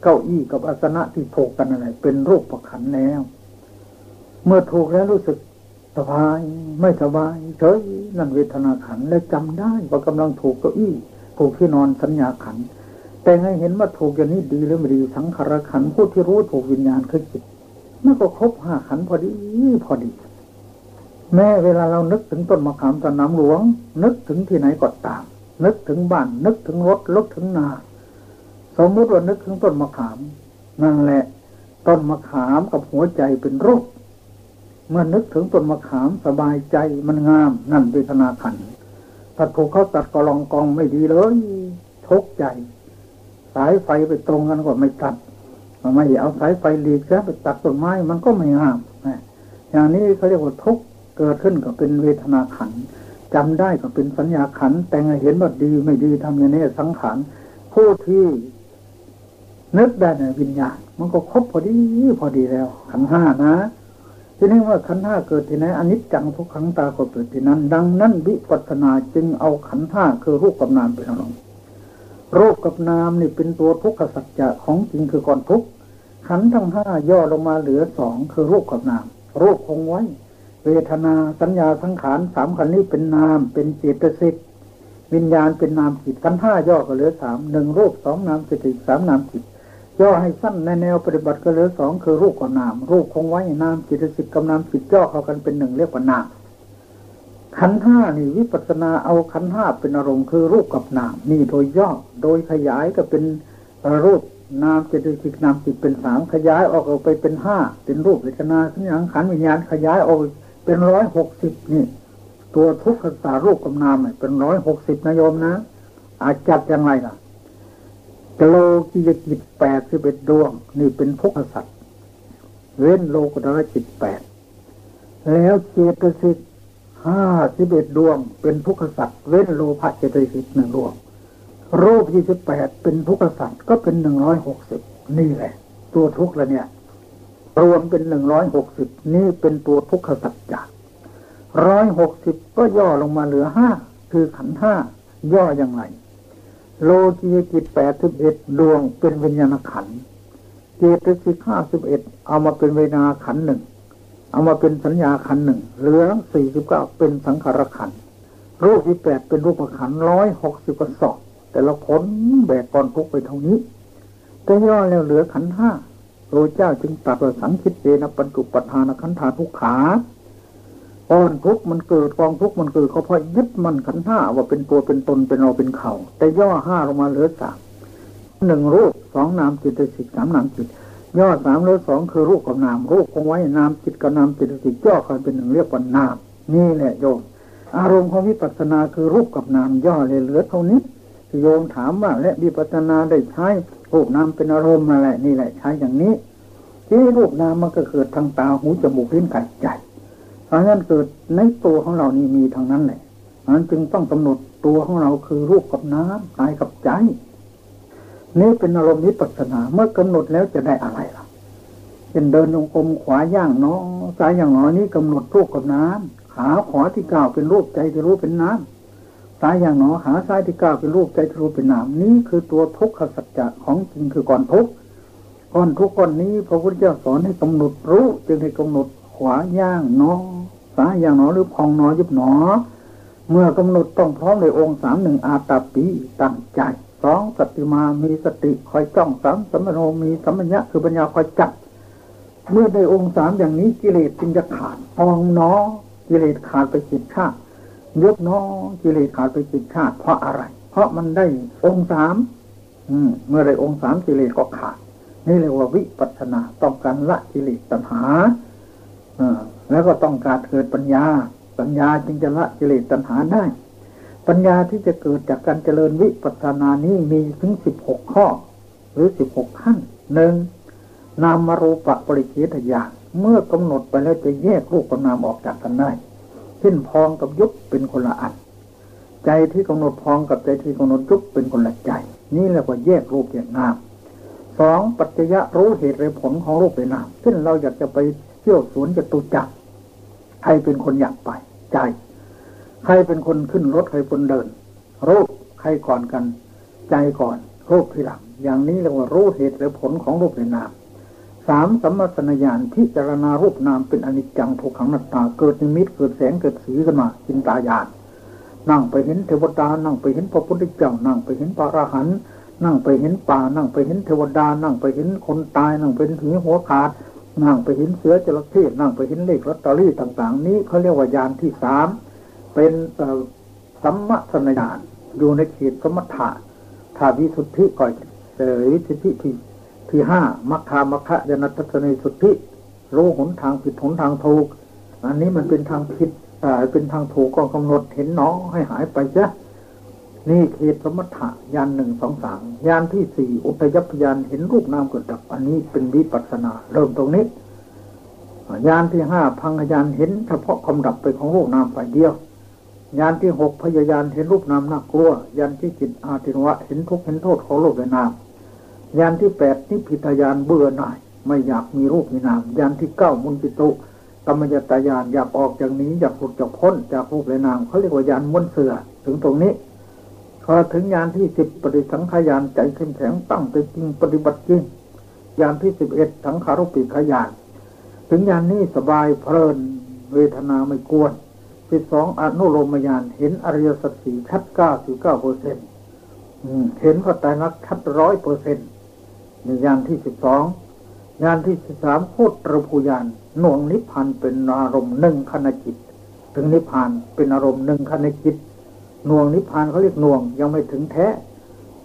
เก้าอี้กับอาสนะที่ถูกกันอะไรเป็นรูปประขันแล้ว เมื่อถูกแล้วรู้สึกสบายไม่สบายเฉยนั่นเวทนาขันและจำได้ว่ากำลังถูกเก้าอี้ถูกที่นอนสัญญาขัน แต่ให้เห็นว่าถูกอย่างนี้ดีหรือไม่ดีสังขารขันผู้ที่รู้ถูกวิญญาณคือจิตมันก็ครบห้าขันพอดีพอดี แม้เวลาเรานึกถึงต้นมะขามตะน้ำหลวง นึกถึงที่ไหนก็ตาม นึกถึงบ้าน นึกถึงรถรถถึงนา สมมติว่านึกถึงต้นมะขาม นั่นแหละ ต้นมะขามกับหัวใจเป็นรูปเมื่อนึกถึงต้นมะขามสบายใจมันงาม นั่นเวทนาขันถ้าถูกเขาตัดกระลองกองไม่ดีเลยทุกใจ สายไฟไปตรงกันก็ไม่ตัดไม่เอาสายไฟหลีกซะไปตัดต้นไม้มันก็ไม่งามอย่างนี้เขาเรียกว่าทุก เกิดขึ้นก็เป็นเวทนาขันจำได้ก็เป็นสัญญาขันแต่งเห็นว่าดีไม่ดีทำอย่างนี้สังขารผู้ที่นึกได้ในวิญญาณมันก็ครบพอดีพอดีแล้ว ขันห้านะทีนี้ว่าขันห้าเกิดที่ไหนอนิจจังทุกขังตาก็เกิดที่นั้น ดังนั้นวิปัสนาจึงเอาขันห้าคือรูปกับนามเป็นอารมณ์รูปกับนามนี่เป็นตัวทุกขสัจจะของจริงคือก่อนทุกขันทั้งห้าย่อลงมาเหลือสองคือรูปกับนามรูปคงไว้ เวทนาสัญญาสังขารสามขันนี้เป็นนามเป็นจิตสิกวิญญาณเป็นนามจิตขันห้าย่อก็เหลือสามหนึ่งรูปสองนามจิตสามนามจิตย่อให้สั้นในแนวปฏิบัติก็เหลือสองคือรูปกับนาม รูปคงไว้นามจิตสิกกับนามจิตย่อเข้ากันเป็นหนึ่งเรียกว่านามขันห้านี่วิปัสนาเอาขันห้าเป็นอารมณ์คือรูปกับนาม นี่โดยย่อโดยขยายก็เป็นรูปนามจิตสิกนามจิตเป็นสามขยายออกไปเป็นห้าเป็นรูปเวทนาสัญญาขันวิญญาณขยายออก เป็นร้อยหกสิบนี่ ตัวทุกขสารูปกับนามเป็นร้อยหกสิบนายโยมนะ อาจจัดยังไงล่ะกโลกิยจิตแปดสิบเอ็ดดวง นี่เป็นทุกขสัตว์เว้นโลกดารจิตแปดแล้วเจตสิกห้าสิบเอ็ดดวง เป็นทุกขสัตว์เว้นโลภะเจตสิกหนึ่งดวงรูปยี่สิบแปดเป็นทุกขสัตว์ก็เป็นหนึ่งร้อยหกสิบนี่แหละ ตัวทุกข์แล้วเนี่ย รวมเป็นหนึ่งร้อยหกสิบนี่เป็นตัวทุกขสัจจะร้อยหกสิบก็ย่อลงมาเหลือห้าคือขันห้าย่ออย่างไรโลกียกิจแปดสิบเอ็ดดวงเป็นวิญญาณขันเจตสิกห้าสิบเอ็ดเอามาเป็นเวนาขันหนึ่งเอามาเป็นสัญญาขันหนึ่งเหลือสี่สิบเก้าเป็นสังขารขันรูปที่แปดเป็นรูปขันร้อยหกสิบกระสอบแต่ละคนแบกกอนทุกไปเท่านี้แต่ย่อแล้วเหลือขันห้า พระเจ้าจึงตรัสว่าสังคิตเจนะปัญจุปัฏฐานขันธาทุกขาก้อนทุกมันเกิดกองทุกมันเกิดเขาเพราะยึดมันขันธ์ห้าว่าเป็นตัวเป็นตนเป็นเราเป็นเขาแต่ย่อห้าลงมาเหลือสามหนึ่งรูปสองนามจิตสิกสามนามจิต ย่อสามเหลือสองคือรูปกับนามรูปคงไว้นามจิตกับนามจิตสิกย่อกันเป็นหนึ่งเรียกว่านาม นี่แหละโยมอารมณ์ของวิปัสสนาคือรูปกับนามย่อเลยเหลือเท่านี้โยมถามว่าและวิปัสสนาได้ใช้ รูปนามเป็นอารมณ์อะไรนี่แหละ ใช้อย่างนี้ ที่รูปนามมันก็เกิดทางตาหูจมูกลิ้นกายใจเพราะฉะนั้นเกิดในตัวของเรานี่มีทางนั้นแหละเพราะนั้นจึงต้องกำหนดตัวของเราคือรูปกับน้ำกายกับใจนี่เป็นอารมณ์นิปัสนา เมื่อกำหนดแล้วจะได้อะไรล่ะเป็นเดินลงกลมขวาย่างเนาะซ้ายอย่างน้อยนี้กำหนดรูปกับน้ำขาขวาที่ก้าวเป็นรูปใจที่รู้เป็นน้ำ ซ้ายอย่างหนอหาซ้ายที่ก้าวเป็นรูปใจที่รู้เป็นน้ำนี่คือตัวทุกขสัจจะของจริงคือก่อนทุกก้อนทุกก้อนนี้พระพุทธเจ้าสอนให้กำหนดรู้จึงให้กำหนดขวาย่างหนอซ้ายอย่างหนอหรือพองหนอยุบหนอ เมื่อกำหนดต้องพร้อมในองค์สามหนึ่งอาตาปีตั้งใจสองสติมามีสติคอยจ้องสามสัมโนมีสัมมัญญะคือปัญญาคอยจับเมื่อได้องค์สามอย่างนี้กิเลสจึงจะขาดพองน้อกิเลสขาดไปจิตชาติ ยกน้อกิเลสขาดไปจิตชาติเพราะอะไร เพราะมันได้องค์สามเมื่อได้องค์สามกิเลสก็ขาด นี่เรียกว่าวิปัสนาต้องการละกิเลสตัณหาแล้วก็ต้องการเกิดปัญญา ปัญญาจึงจะละกิเลสตัณหาได้ ปัญญาที่จะเกิดจากการเจริญวิปัสสนานี้มีถึงสิบหกข้อ หรือสิบหกขั้นหนึ่งนามรูปะปริเฉทญาณเมื่อกำหนดไปแล้วจะแยกรูปกับนามออกจากกันได้ เช่นพองกับยุบเป็นคนละอัน ใจที่กำหนดพองกับใจที่กำหนดยุบเป็นคนละใจ นี่แหละว่าแยกรูปแยกนามสองปัจจยะรู้เหตุและผลของรูปเป็นนามเช่นเราอยากจะไปเที่ยวสวนจตุจักรใครเป็นคนอยากไป ใจ ใครเป็นคนขึ้นรถใครคนเดิน รูปใครก่อนกัน ใจก่อนรูปทีหลัง อย่างนี้เรียกว่ารู้เหตุและผลของรูปในนาม สามสัมมาสนญญาณที่จารณารูปนามเป็นอนิจจังทุกขังนัตตาเกิดนิมิตเกิดแสงเกิดสีขึ้นมาจินตายานนั่งไปเห็นเทวดานั่งไปเห็นพระพุทธเจ้านั่งไปเห็นพระอรหันต์นั่งไปเห็นป่านั่งไปเห็นเทวดา นั่งไปเห็นคนตายนั่งไปเห็นผีหัวขาด นั่งไปเห็นเสือจระเข้นั่งไปเห็นเลขลอตเตอรี่ต่าง ๆ นี้เขาเรียกว่ายานที่สามเป็นสัมมาสนญญาณอยู่ในเขตสมถะถ้าวิสุทธิก่อยเอวิสุทธิที่ ที่ห้ามัคคามัคคะยนัตสนสุทธิรู้หนทางผิดหนทางถูก อันนี้มันเป็นทางผิดอ่าเป็นทางถูกก็กำหนดเห็นน้องให้หายไปจ้ะนี่เขตสมถะยานหนึ่งสองสามยานที่สี่อุตยัพยานเห็นรูปนามเกิดดับ อันนี้เป็นวิปัสนา เริ่มตรงนี้ยานที่ห้าพังยานเห็นเฉพาะความดับไปของรูปนามฝ่ายเดียวยานที่หกพยายานเห็นรูปนามน่ากลัวยานที่จิตอาตินวะเห็นทุกข์เห็นโทษของรูปและนาม ยานที่แปดนิพิทยานเบื่อหน่าย ไม่อยากมีรูปมีนาม ยานที่เก้ามุนจิตุกรรมยตายานอยากออกจากนี้อยากหลุดจากพ้นจากรูปและนามเขาเรียกว่ายานม้วนเสือถึงตรงนี้พอถึงยานที่สิบปฏิสังขายานใจเข้มแข็งตั้งใจจริงปฏิบัติจริงยานที่สิบเอ็ดสังขารุปิขยาน ถึงยานนี้สบายเพลินเวทนาไม่กวนสิบสองอนุโลมยานเห็นอริยสัจสี่ชัดเก้าสิบเก้าเปอร์เซ็นต์เห็นพระไตรลักษณ์ชัดร้อยเปอร์เซ็นต์ ในยานที่สิบสองยานที่สิบสามโคตรภูยานหน่วงนิพพานเป็นอารมณ์หนึ่งขณะจิต ถึงนิพพานเป็นอารมณ์หนึ่งขณะจิตหน่วงนิพพานเขาเรียกหน่วงยังไม่ถึงแท้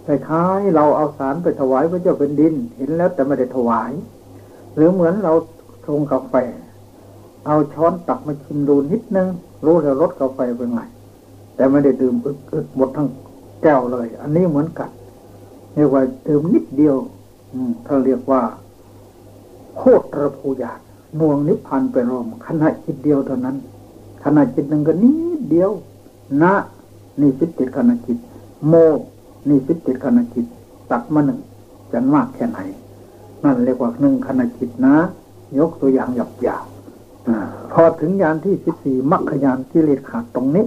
แต่ค้ายเราเอาสารไปถวายพระเจ้าเป็นดินเห็นแล้วแต่ไม่ได้ถวาย หรือเหมือนเราชงกาแฟ เอาช้อนตักมาชิมดูนิดนึงรู้แล้วรสกาแฟเป็นไงแต่ไม่ได้ดื่มอึดๆหมดทั้งแก้วเลย อันนี้เหมือนกันเรียกว่าดื่มนิดเดียว อืมเขาเรียกว่าโคตรภูยานน่วงนิพพานเป็นลมขณะจิตเดียวเท่านั้น ขณะจิตหนึ่งก็นิดเดียวนะนี่สิบเจ็ดขณะจิต โมนี่สิบเจ็ดขณะจิต ตัดมาหนึ่งจะมากแค่ไหน นั่นเรียกว่าหนึ่งขณะจิตนะ ยกตัวอย่างหยาบหยาบพอถึงยานที่สิบสี่มรรคยานที่เลดขาดตรงนี้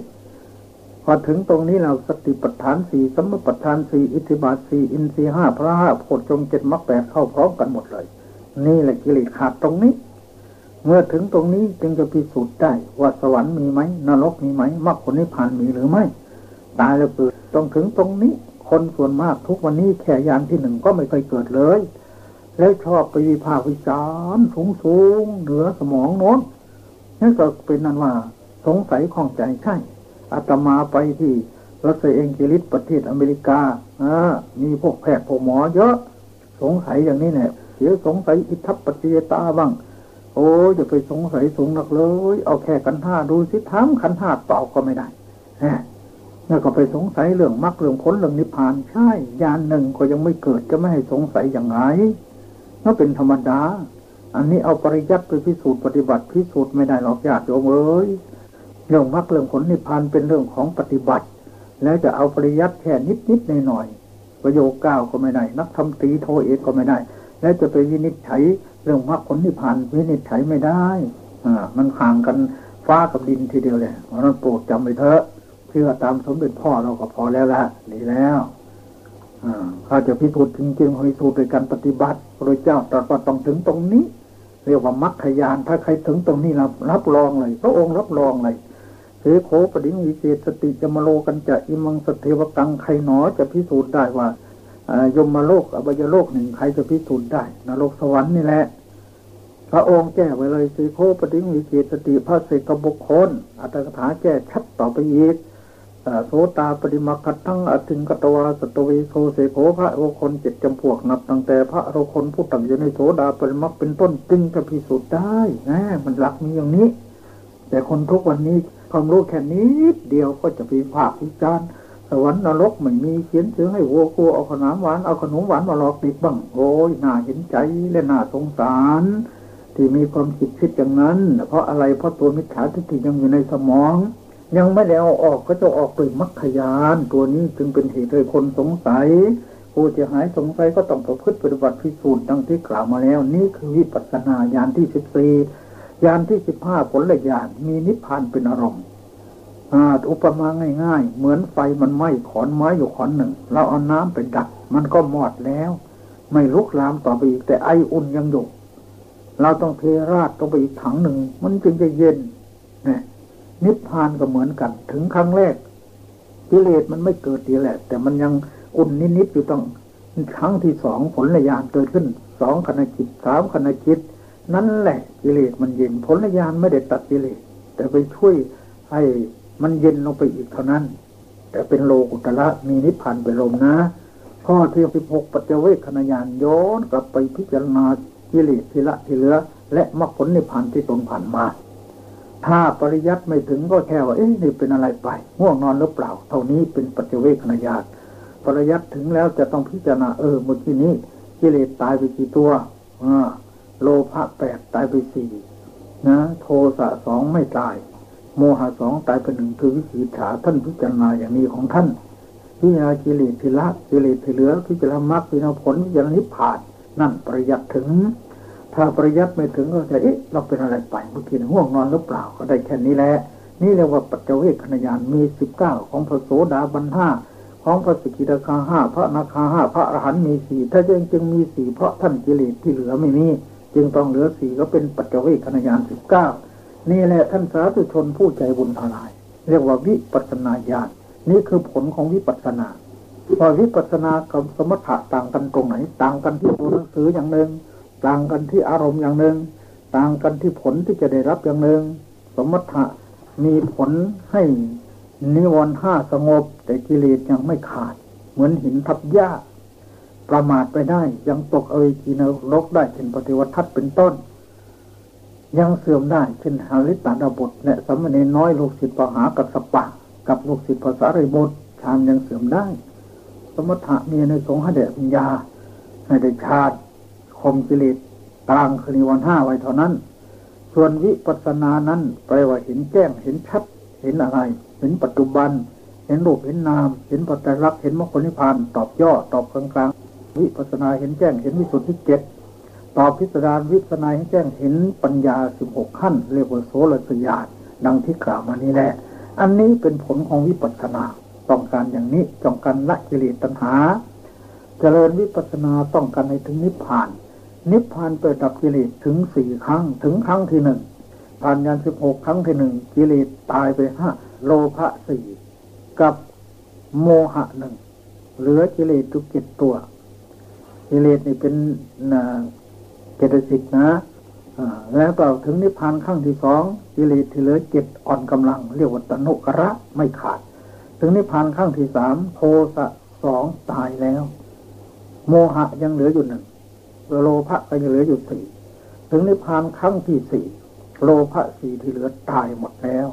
พอถึงตรงนี้เราสติปัฏฐานสี่สมปัฏฐานสี่อิทธิบาทสี่อินทรีห้าพระห้าโพชฌงเจ็ดมรรคแปดเข้าพร้อมกันหมดเลย นี่แหละกิเลสขาดตรงนี้ เมื่อถึงตรงนี้จึงจะพิสูจน์ได้ว่าสวรรค์มีไหมนรกมีไหมมรรคผลนิพพานมีหรือไม่ตายแล้วเกิดต้องถึงตรงนี้ คนส่วนมากทุกวันนี้แค่ยานที่หนึ่งก็ไม่เคยเกิดเลย แล้วชอบไปวิพากษ์วิจารณ์สูงสูงเหนือสมองโน้นนั่นก็เป็นนั้นว่าสงสัยข้องใจใช่ อาตมาไปที่รัสเซียเองกิลิสประเทศอเมริกาอามีพวกแพทย์พวกหมอเยอะ สงสัยอย่างนี้เนี่ยเสียสงสัยอิทัปปัจจยตาบ้าง โอ้จะไปสงสัยสูงนักเลย เอาแค่ขันธ์ห้าดูสิถามขันธ์ห้าเปล่าก็ไม่ได้แล้วก็ไปสงสัยเรื่องมรรคเรื่องผลเรื่องนิพพานใช่ยานหนึ่งก็ยังไม่เกิดจะไม่ให้สงสัยอย่างไรนั่นเป็นธรรมดา อันนี้เอาปริยัติไปพิสูจน์ปฏิบัติพิสูจน์ไม่ได้หรอกญาติโยมเอ้ย เรื่องมรรคเรื่องผลนิพพานเป็นเรื่องของปฏิบัติ แล้วจะเอาปริยัติแค่นิดนิดหน่อยหน่อยประโยคเก้าก็ไม่ได้นักทำตีโทเอกก็ไม่ได้ แล้วจะไปวินิจฉัยเรื่องมรรคผลนิพพานวินิจฉัยไม่ได้อ่ามันห่างกันฟ้ากับดินทีเดียวเลยเพราะนั้นโปรดจำไว้เถอะเชื่อตามสมเด็จพ่อเราก็พอแล้วละดีแล้วเขาจะพิสูจน์จริงๆพิสูจน์โดยการปฏิบัติพระเจ้าตรัสว่าต้องถึงตรงนี้ เรียกว่ามรรคยานถ้าใครถึงตรงนี้รับรับรองเลย พระองค์รับรองเลย เสโคปดิงวิเศษสติจมโลกันจะอิมังสเทวกังใครหนอจะพิสูจน์ได้ว่ายมมาโลกอบายโลกหนึ่งใครจะพิสูจน์ได้นรกสวรรค์นี่แหละ พระองค์แก้ไว้เลยสีโคปดิงวิเศษสติพระเสกบุคคล อัตถกถาแก้ชัดต่อไปอีกโสตาปริมาคัดทั้งอธิงกตวาสตวีโซเสโขพระโอคนเจ็ดจำพวกนับตั้งแต่พระโอคนผู้ตั้งอยู่ในโสดาปริมักเป็นต้นจึงจะพิสูจน์ได้นะมันหลักมีอย่างนี้ แต่คนทุกวันนี้ ความรู้แค่นี้เดียวก็จะไปภาควิจารณ์สวรรค์นรกไม่มีเขียนซื้อให้วัวกูเอาขนมหวานเอาขนมหวานมาหลอกติดบ้างโอ้ยน่าเห็นใจและน่าสงสาร ที่มีความคิดคิดอย่างนั้น เพราะอะไรเพราะตัวมิจฉาทิฏฐิยังอยู่ในสมอง ยังไม่ได้เออกก็จะออกโดยมัคคยาน ตัวนี้จึงเป็นเหตุให้คนสงสัยผู้จะหายสงสัยก็ต้องประพฤติปฏิบัติพิสูจน์ดังที่กล่าวมาแล้ว นี่คือวิปัสสนาญาณที่สิบสี่ ญาณที่สิบห้าผลละญาณมีนิพพานเป็นอารมณ์อุปมาง่ายๆ เหมือนไฟมันไหม้ขอนไม้อยู่ขอนหนึ่ง เราเอาน้ำไปดับมันก็หมดแล้ว ไม่ลุกลามต่อไปอีกแต่ไออุ่นยังอยู่ เราต้องเทราดต้องไปอีกถังหนึ่ง มันจึงจะเย็นนี่นิพพานก็เหมือนกัน ถึงครั้งแรกกิเลสมันไม่เกิดดีแหละ แต่มันยังอุ่นนิดๆอยู่ต้องครั้งที่สองผลละยานเกิดขึ้นสองขณะจิตสามขณะจิต นั่นแหละกิเลสมันเย็นผลละยานไม่ได้ตัดกิเลสแต่ไปช่วยให้มันเย็นลงไปอีกเท่านั้น แต่เป็นโลกุตละมีนิพพานเป็นลมนะ ข้อที่สิบหกปัจเจเวคขณะยานย้อนกลับไปพิจารณากิเลสทีละทีเหลือ และมรรคผลนิพพานที่ตนผ่านมา ถ้าปริยัติไม่ถึงก็แค่ว่าเอ๊ะนี่เป็นอะไรไปง่วงนอนหรือเปล่า เท่านี้เป็นปัจเจเวคขณะญาตปริยัติถึงแล้วจะต้องพิจารณาเออเมื่อกี้นี้กิเลสตายไปกี่ตัวอ่า โลภะแปดตายไปสี่นะ โทสะสองไม่ตาย โมหะสองตายไปหนึ่งคือวิสีขาท่านพิจารณาอย่างนี้ของท่านพิจารณากิเลสทีละกิเลสทีเหลือพิจารณามรรคพิจารณาผลพิจารณานิพพาน นั่นปริยัติถึง ถ้าปริยัติไม่ถึงก็จะเอ๊ะเราเป็นอะไรไปเมื่อกี้ห่วงนอนหรือเปล่าก็ได้แค่นี้แหละนี่เรียกว่าปัจเจเวคขณยานมีสิบเก้าของพระโสดาบันห้าของพระสกิทาคาห้าพระนาคาห้าพระอรหันต์มีสี่ถ้าจึงจึงมีสี่เพราะท่านกิเลสที่เหลือไม่มี จึงต้องเหลือสี่ก็เป็นปัจจเวคขณยานสิบเก้านี่แหละท่านสาธุชนผู้ใจบุญทลาย เรียกว่าวิปัสนาญาณนี่คือผลของวิปัสนาพอวิปัสนากับสมถะต่างกันตรงไหน ต่างกันที่ตัวหนังสืออย่างหนึ่ง ต่างกันที่อารมณ์อย่างหนึ่ง ต่างกันที่ผลที่จะได้รับอย่างหนึ่ง สมถะมีผลให้นิวรณ์ห้าสงบ แต่กิเลสยังไม่ขาด เหมือนหินทับหญ้า ประมาทไปได้ ยังตกเอยกีนรกได้เช่นปฏิวัติทัตเป็นต้น ยังเสื่อมได้เช่นหาลิตาดาบทและสมณีน้อยลูกศิษย์ปหากับสปะ กับลูกศิษย์ภาษาริบทฌานยังเสื่อมได้ สมถะมีในสงฆ์ให้ได้ปัญญาให้ได้ชาติข่มกิเลสกลางคือนิวรณ์ห้าไว้เท่านั้น ส่วนวิปัสสนานั้นแปลว่าเห็นแจ้งเห็นชัดเห็นอะไร เห็นปัจจุบัน เห็นรูปเห็นนาม เห็นปัจจัยรักเห็นมรรคนิพพานตอบย่อตอบกลางกลาง วิปัสนาเห็นแจ้งเห็นวิสุทธิเจ็ดตอบพิสดารวิปัสนาเห็นแจ้งเห็นปัญญาสิบหกขั้น เรียกว่าโสรสยานดังที่กล่าวมานี้แหละ อันนี้เป็นผลของวิปัสสนา ต้องการอย่างนี้ต้องการละกิเลสตัณหา เจริญวิปัสสนาต้องการให้ถึงนิพพาน นิพพานเปิดดับกิเลสถึงสี่ครั้งถึงครั้งที่หนึ่งผ่านยันสิบหกครั้งที่หนึ่งกิเลสตายไปห้าโลภะสี่กับโมหะหนึ่งเหลือกิเลสทุกเจ็ดตัว กิเลสนี่เป็นเจตสิกนะแล้วก็ถึงนิพพานขั้งที่สองกิเลสที่เหลือเจ็ดอ่อนกำลัง เรียกว่าตนุกระไม่ขาด ถึงนิพพานขั้งที่สามโทสะสองตายแล้ว โมหะยังเหลืออยู่หนึ่งโลภะก็ยังเหลืออยู่สี่ถึงนิพพานครั้งที่สี่โลภะสี่ที่เหลือตายหมดแล้ว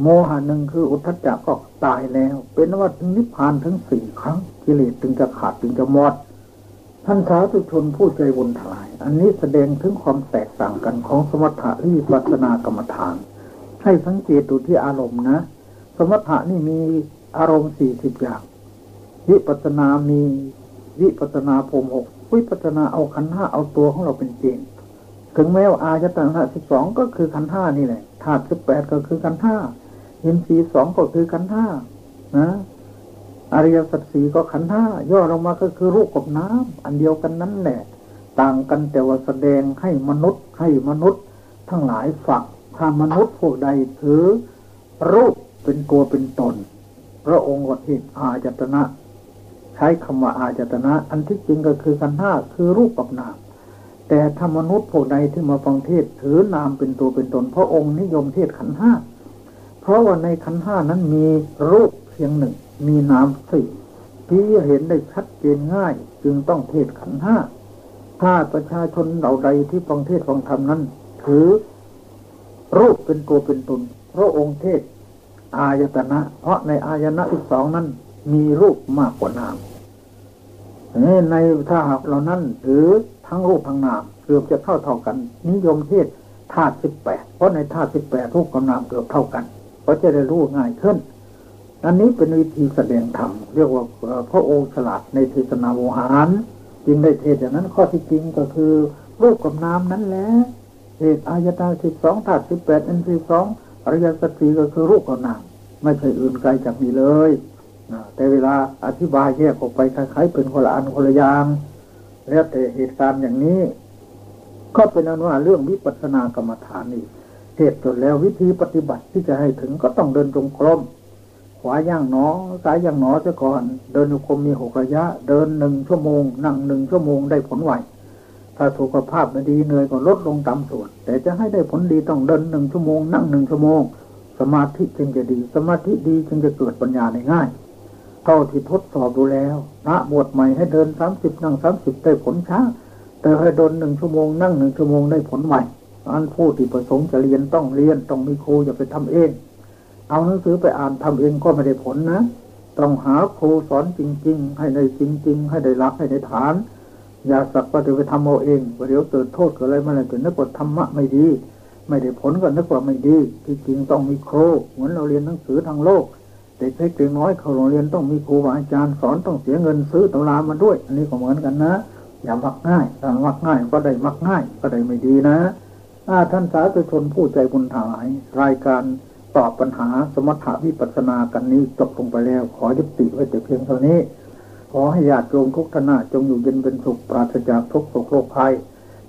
โมหะหนึ่งคืออุทธจักก็ตายแล้ว เป็นว่าถึงนิพพานถึงสี่ครั้งกิเลสถึงจะขาดถึงจะหมด ท่านสาธุชนผู้ใจบุญทลาย อันนี้แสดงถึงความแตกต่างกันของสมถะและวิปัสสนากรรมฐาน ให้สังเกตดูที่อารมณ์นะ สมถะนี่มีอารมณ์สี่สิบอย่าง วิปัสสนามีวิปัสนาภูมิหกวิปัสนาเอาขันห้าเอาตัวของเราเป็นจริงถึงแม้ว่าอายตนะสิบสองก็คือขันห้านี่แหละธาตุสิบแปดก็คือขันห้าหินสีสองก็คือขันห้านะ อริยสัจสีก็ขันห้าย่อลงมาก็คือรูปกับน้ำอันเดียวกันนั้นแหละต่างกันแต่ว่าแสดงให้มนุษย์ให้มนุษย์ ทั้งหลายฝักถ้ามนุษย์พวกใดถือ รูปเป็นตัวเป็นตน พระองค์ก็ที่อาจตนะ ใช้คำว่าอาจตนะ อันที่จริงก็คือขันห้าคือรูปกับนามแต่ธรรมนุษย์พวกใดที่มาฟังเทศถือนามเป็นตัวเป็นตน พระองค์นิยมเทศขันห้า เพราะว่าในขันห้านั้นมีรูปเพียงหนึ่ง มีนามสี่ที่เห็นได้ชัดเจนง่าย จึงต้องเทศขันห้าถ้าประชาชนเหล่าใดที่ฟังเทศฟังธรรมนั้น ถือ รูปเป็นตัวเป็นตนพระองค์เทศ อายตนะ เพราะในอายนะที่สองนั้น มีรูปมากกว่านามในถ้าหากเหล่านั้นถือทั้งรูปทั้งนามเกือบจะเท่าเท่ากัน นิยมเทศธาตุสิบแปดเพราะในธาตุสิบแปดรูปกับนามเกือบเท่ากัน ก็จะได้รู้ง่ายขึ้น อันนี้เป็นวิธีแสดงธรรมเรียกว่าพระองค์ฉลาดในเทศนาโวหารจึงได้เทศอย่างนั้นข้อที่จริงก็คือรูปกับนามนั้นแหละเทศอายตาสิบสองธาตุสิบแปดอันสิบสองอริยสัจสีก็คือรูปกับนามไม่ใช่อื่นไกลจากนี้เลยแต่เวลาอธิบายแยกออกไปคล้ายๆเป็นคนละอันคนละอย่างแล้วแต่เหตุการณ์อย่างนี้ ก็เป็นอนว่าเรื่องวิปัสสนากรรมฐานนี่เทศจนแล้ววิธีปฏิบัติที่จะให้ถึงก็ต้องเดินจงกรม วาย่างหนอ ซ้ายย่างหนอซะก่อน เดินจงกรมมีหกระยะ เดินหนึ่งชั่วโมง นั่งหนึ่งชั่วโมงได้ผลไวถ้าสุขภาพไม่ดีเหนื่อยก็ลดลงตามส่วน แต่จะให้ได้ผลดีต้องเดินหนึ่งชั่วโมง นั่งหนึ่งชั่วโมง สมาธิจึงจะดี สมาธิดีจึงจะเกิดปัญญาในง่าย เท่าที่ทดสอบดูแล้วพระบวชใหม่ให้เดินสามสิบนั่งสามสิบได้ผลช้า แต่ให้เดินหนึ่งชั่วโมง นั่งหนึ่งชั่วโมงได้ผลใหม่อันผู้ที่ประสงค์จะเรียนต้องเรียนต้องมีครูอย่าไปทำเอง เอาหนังสือไปอ่านทำเองก็ไม่ได้ผลนะ ต้องหาครูสอนจริง ๆ ให้ในจริง ๆ ให้ได้รักให้ได้ฐาน อย่าสักว่าจะไปทำเอาเองเดี๋ยวเกิดโทษเกิดอะไรมาเลยเกิดนึกว่าธรรมะไม่ดี ไม่ได้ผลก็นึกว่าไม่ดี ที่จริงต้องมีครูเหมือนเราเรียนหนังสือทางโลกเด็กเล็กเด็กน้อยเขาโรงเรียนต้องมีครูบาอาจารย์สอนต้องเสียเงินซื้อตำรามาด้วย อันนี้ก็เหมือนกันนะ อย่ามักง่ายถ้ามักง่ายก็ได้มักง่ายก็ได้ไม่ดีนะถ้าท่านสาธุชนผู้ใจบุญถายรายการ ตอบปัญหาสมถะวิปัสสนากันนี้จบลงไปแล้ว ขอยุติไว้แต่เพียงเท่านี้ ขอให้ญาติโยมทุกท่านจงอยู่เย็นเป็นสุขปราศจากทุกโศกโรคภัย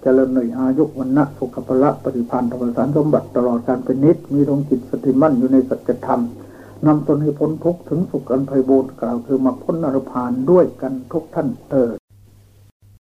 เจริญหน่อยอายุวันนะสุขภละปฏิพันธ์ธรรมสารสมบัติตลอดการเป็นนิดมีดวงจิตสติมั่นอยู่ในสัจธรรมนำตนให้พ้นทุกข์ถึงสุขอันไพบูรณ์กล่าวคือมาพ้นนรพานด้วยกันทุกท่านเถิด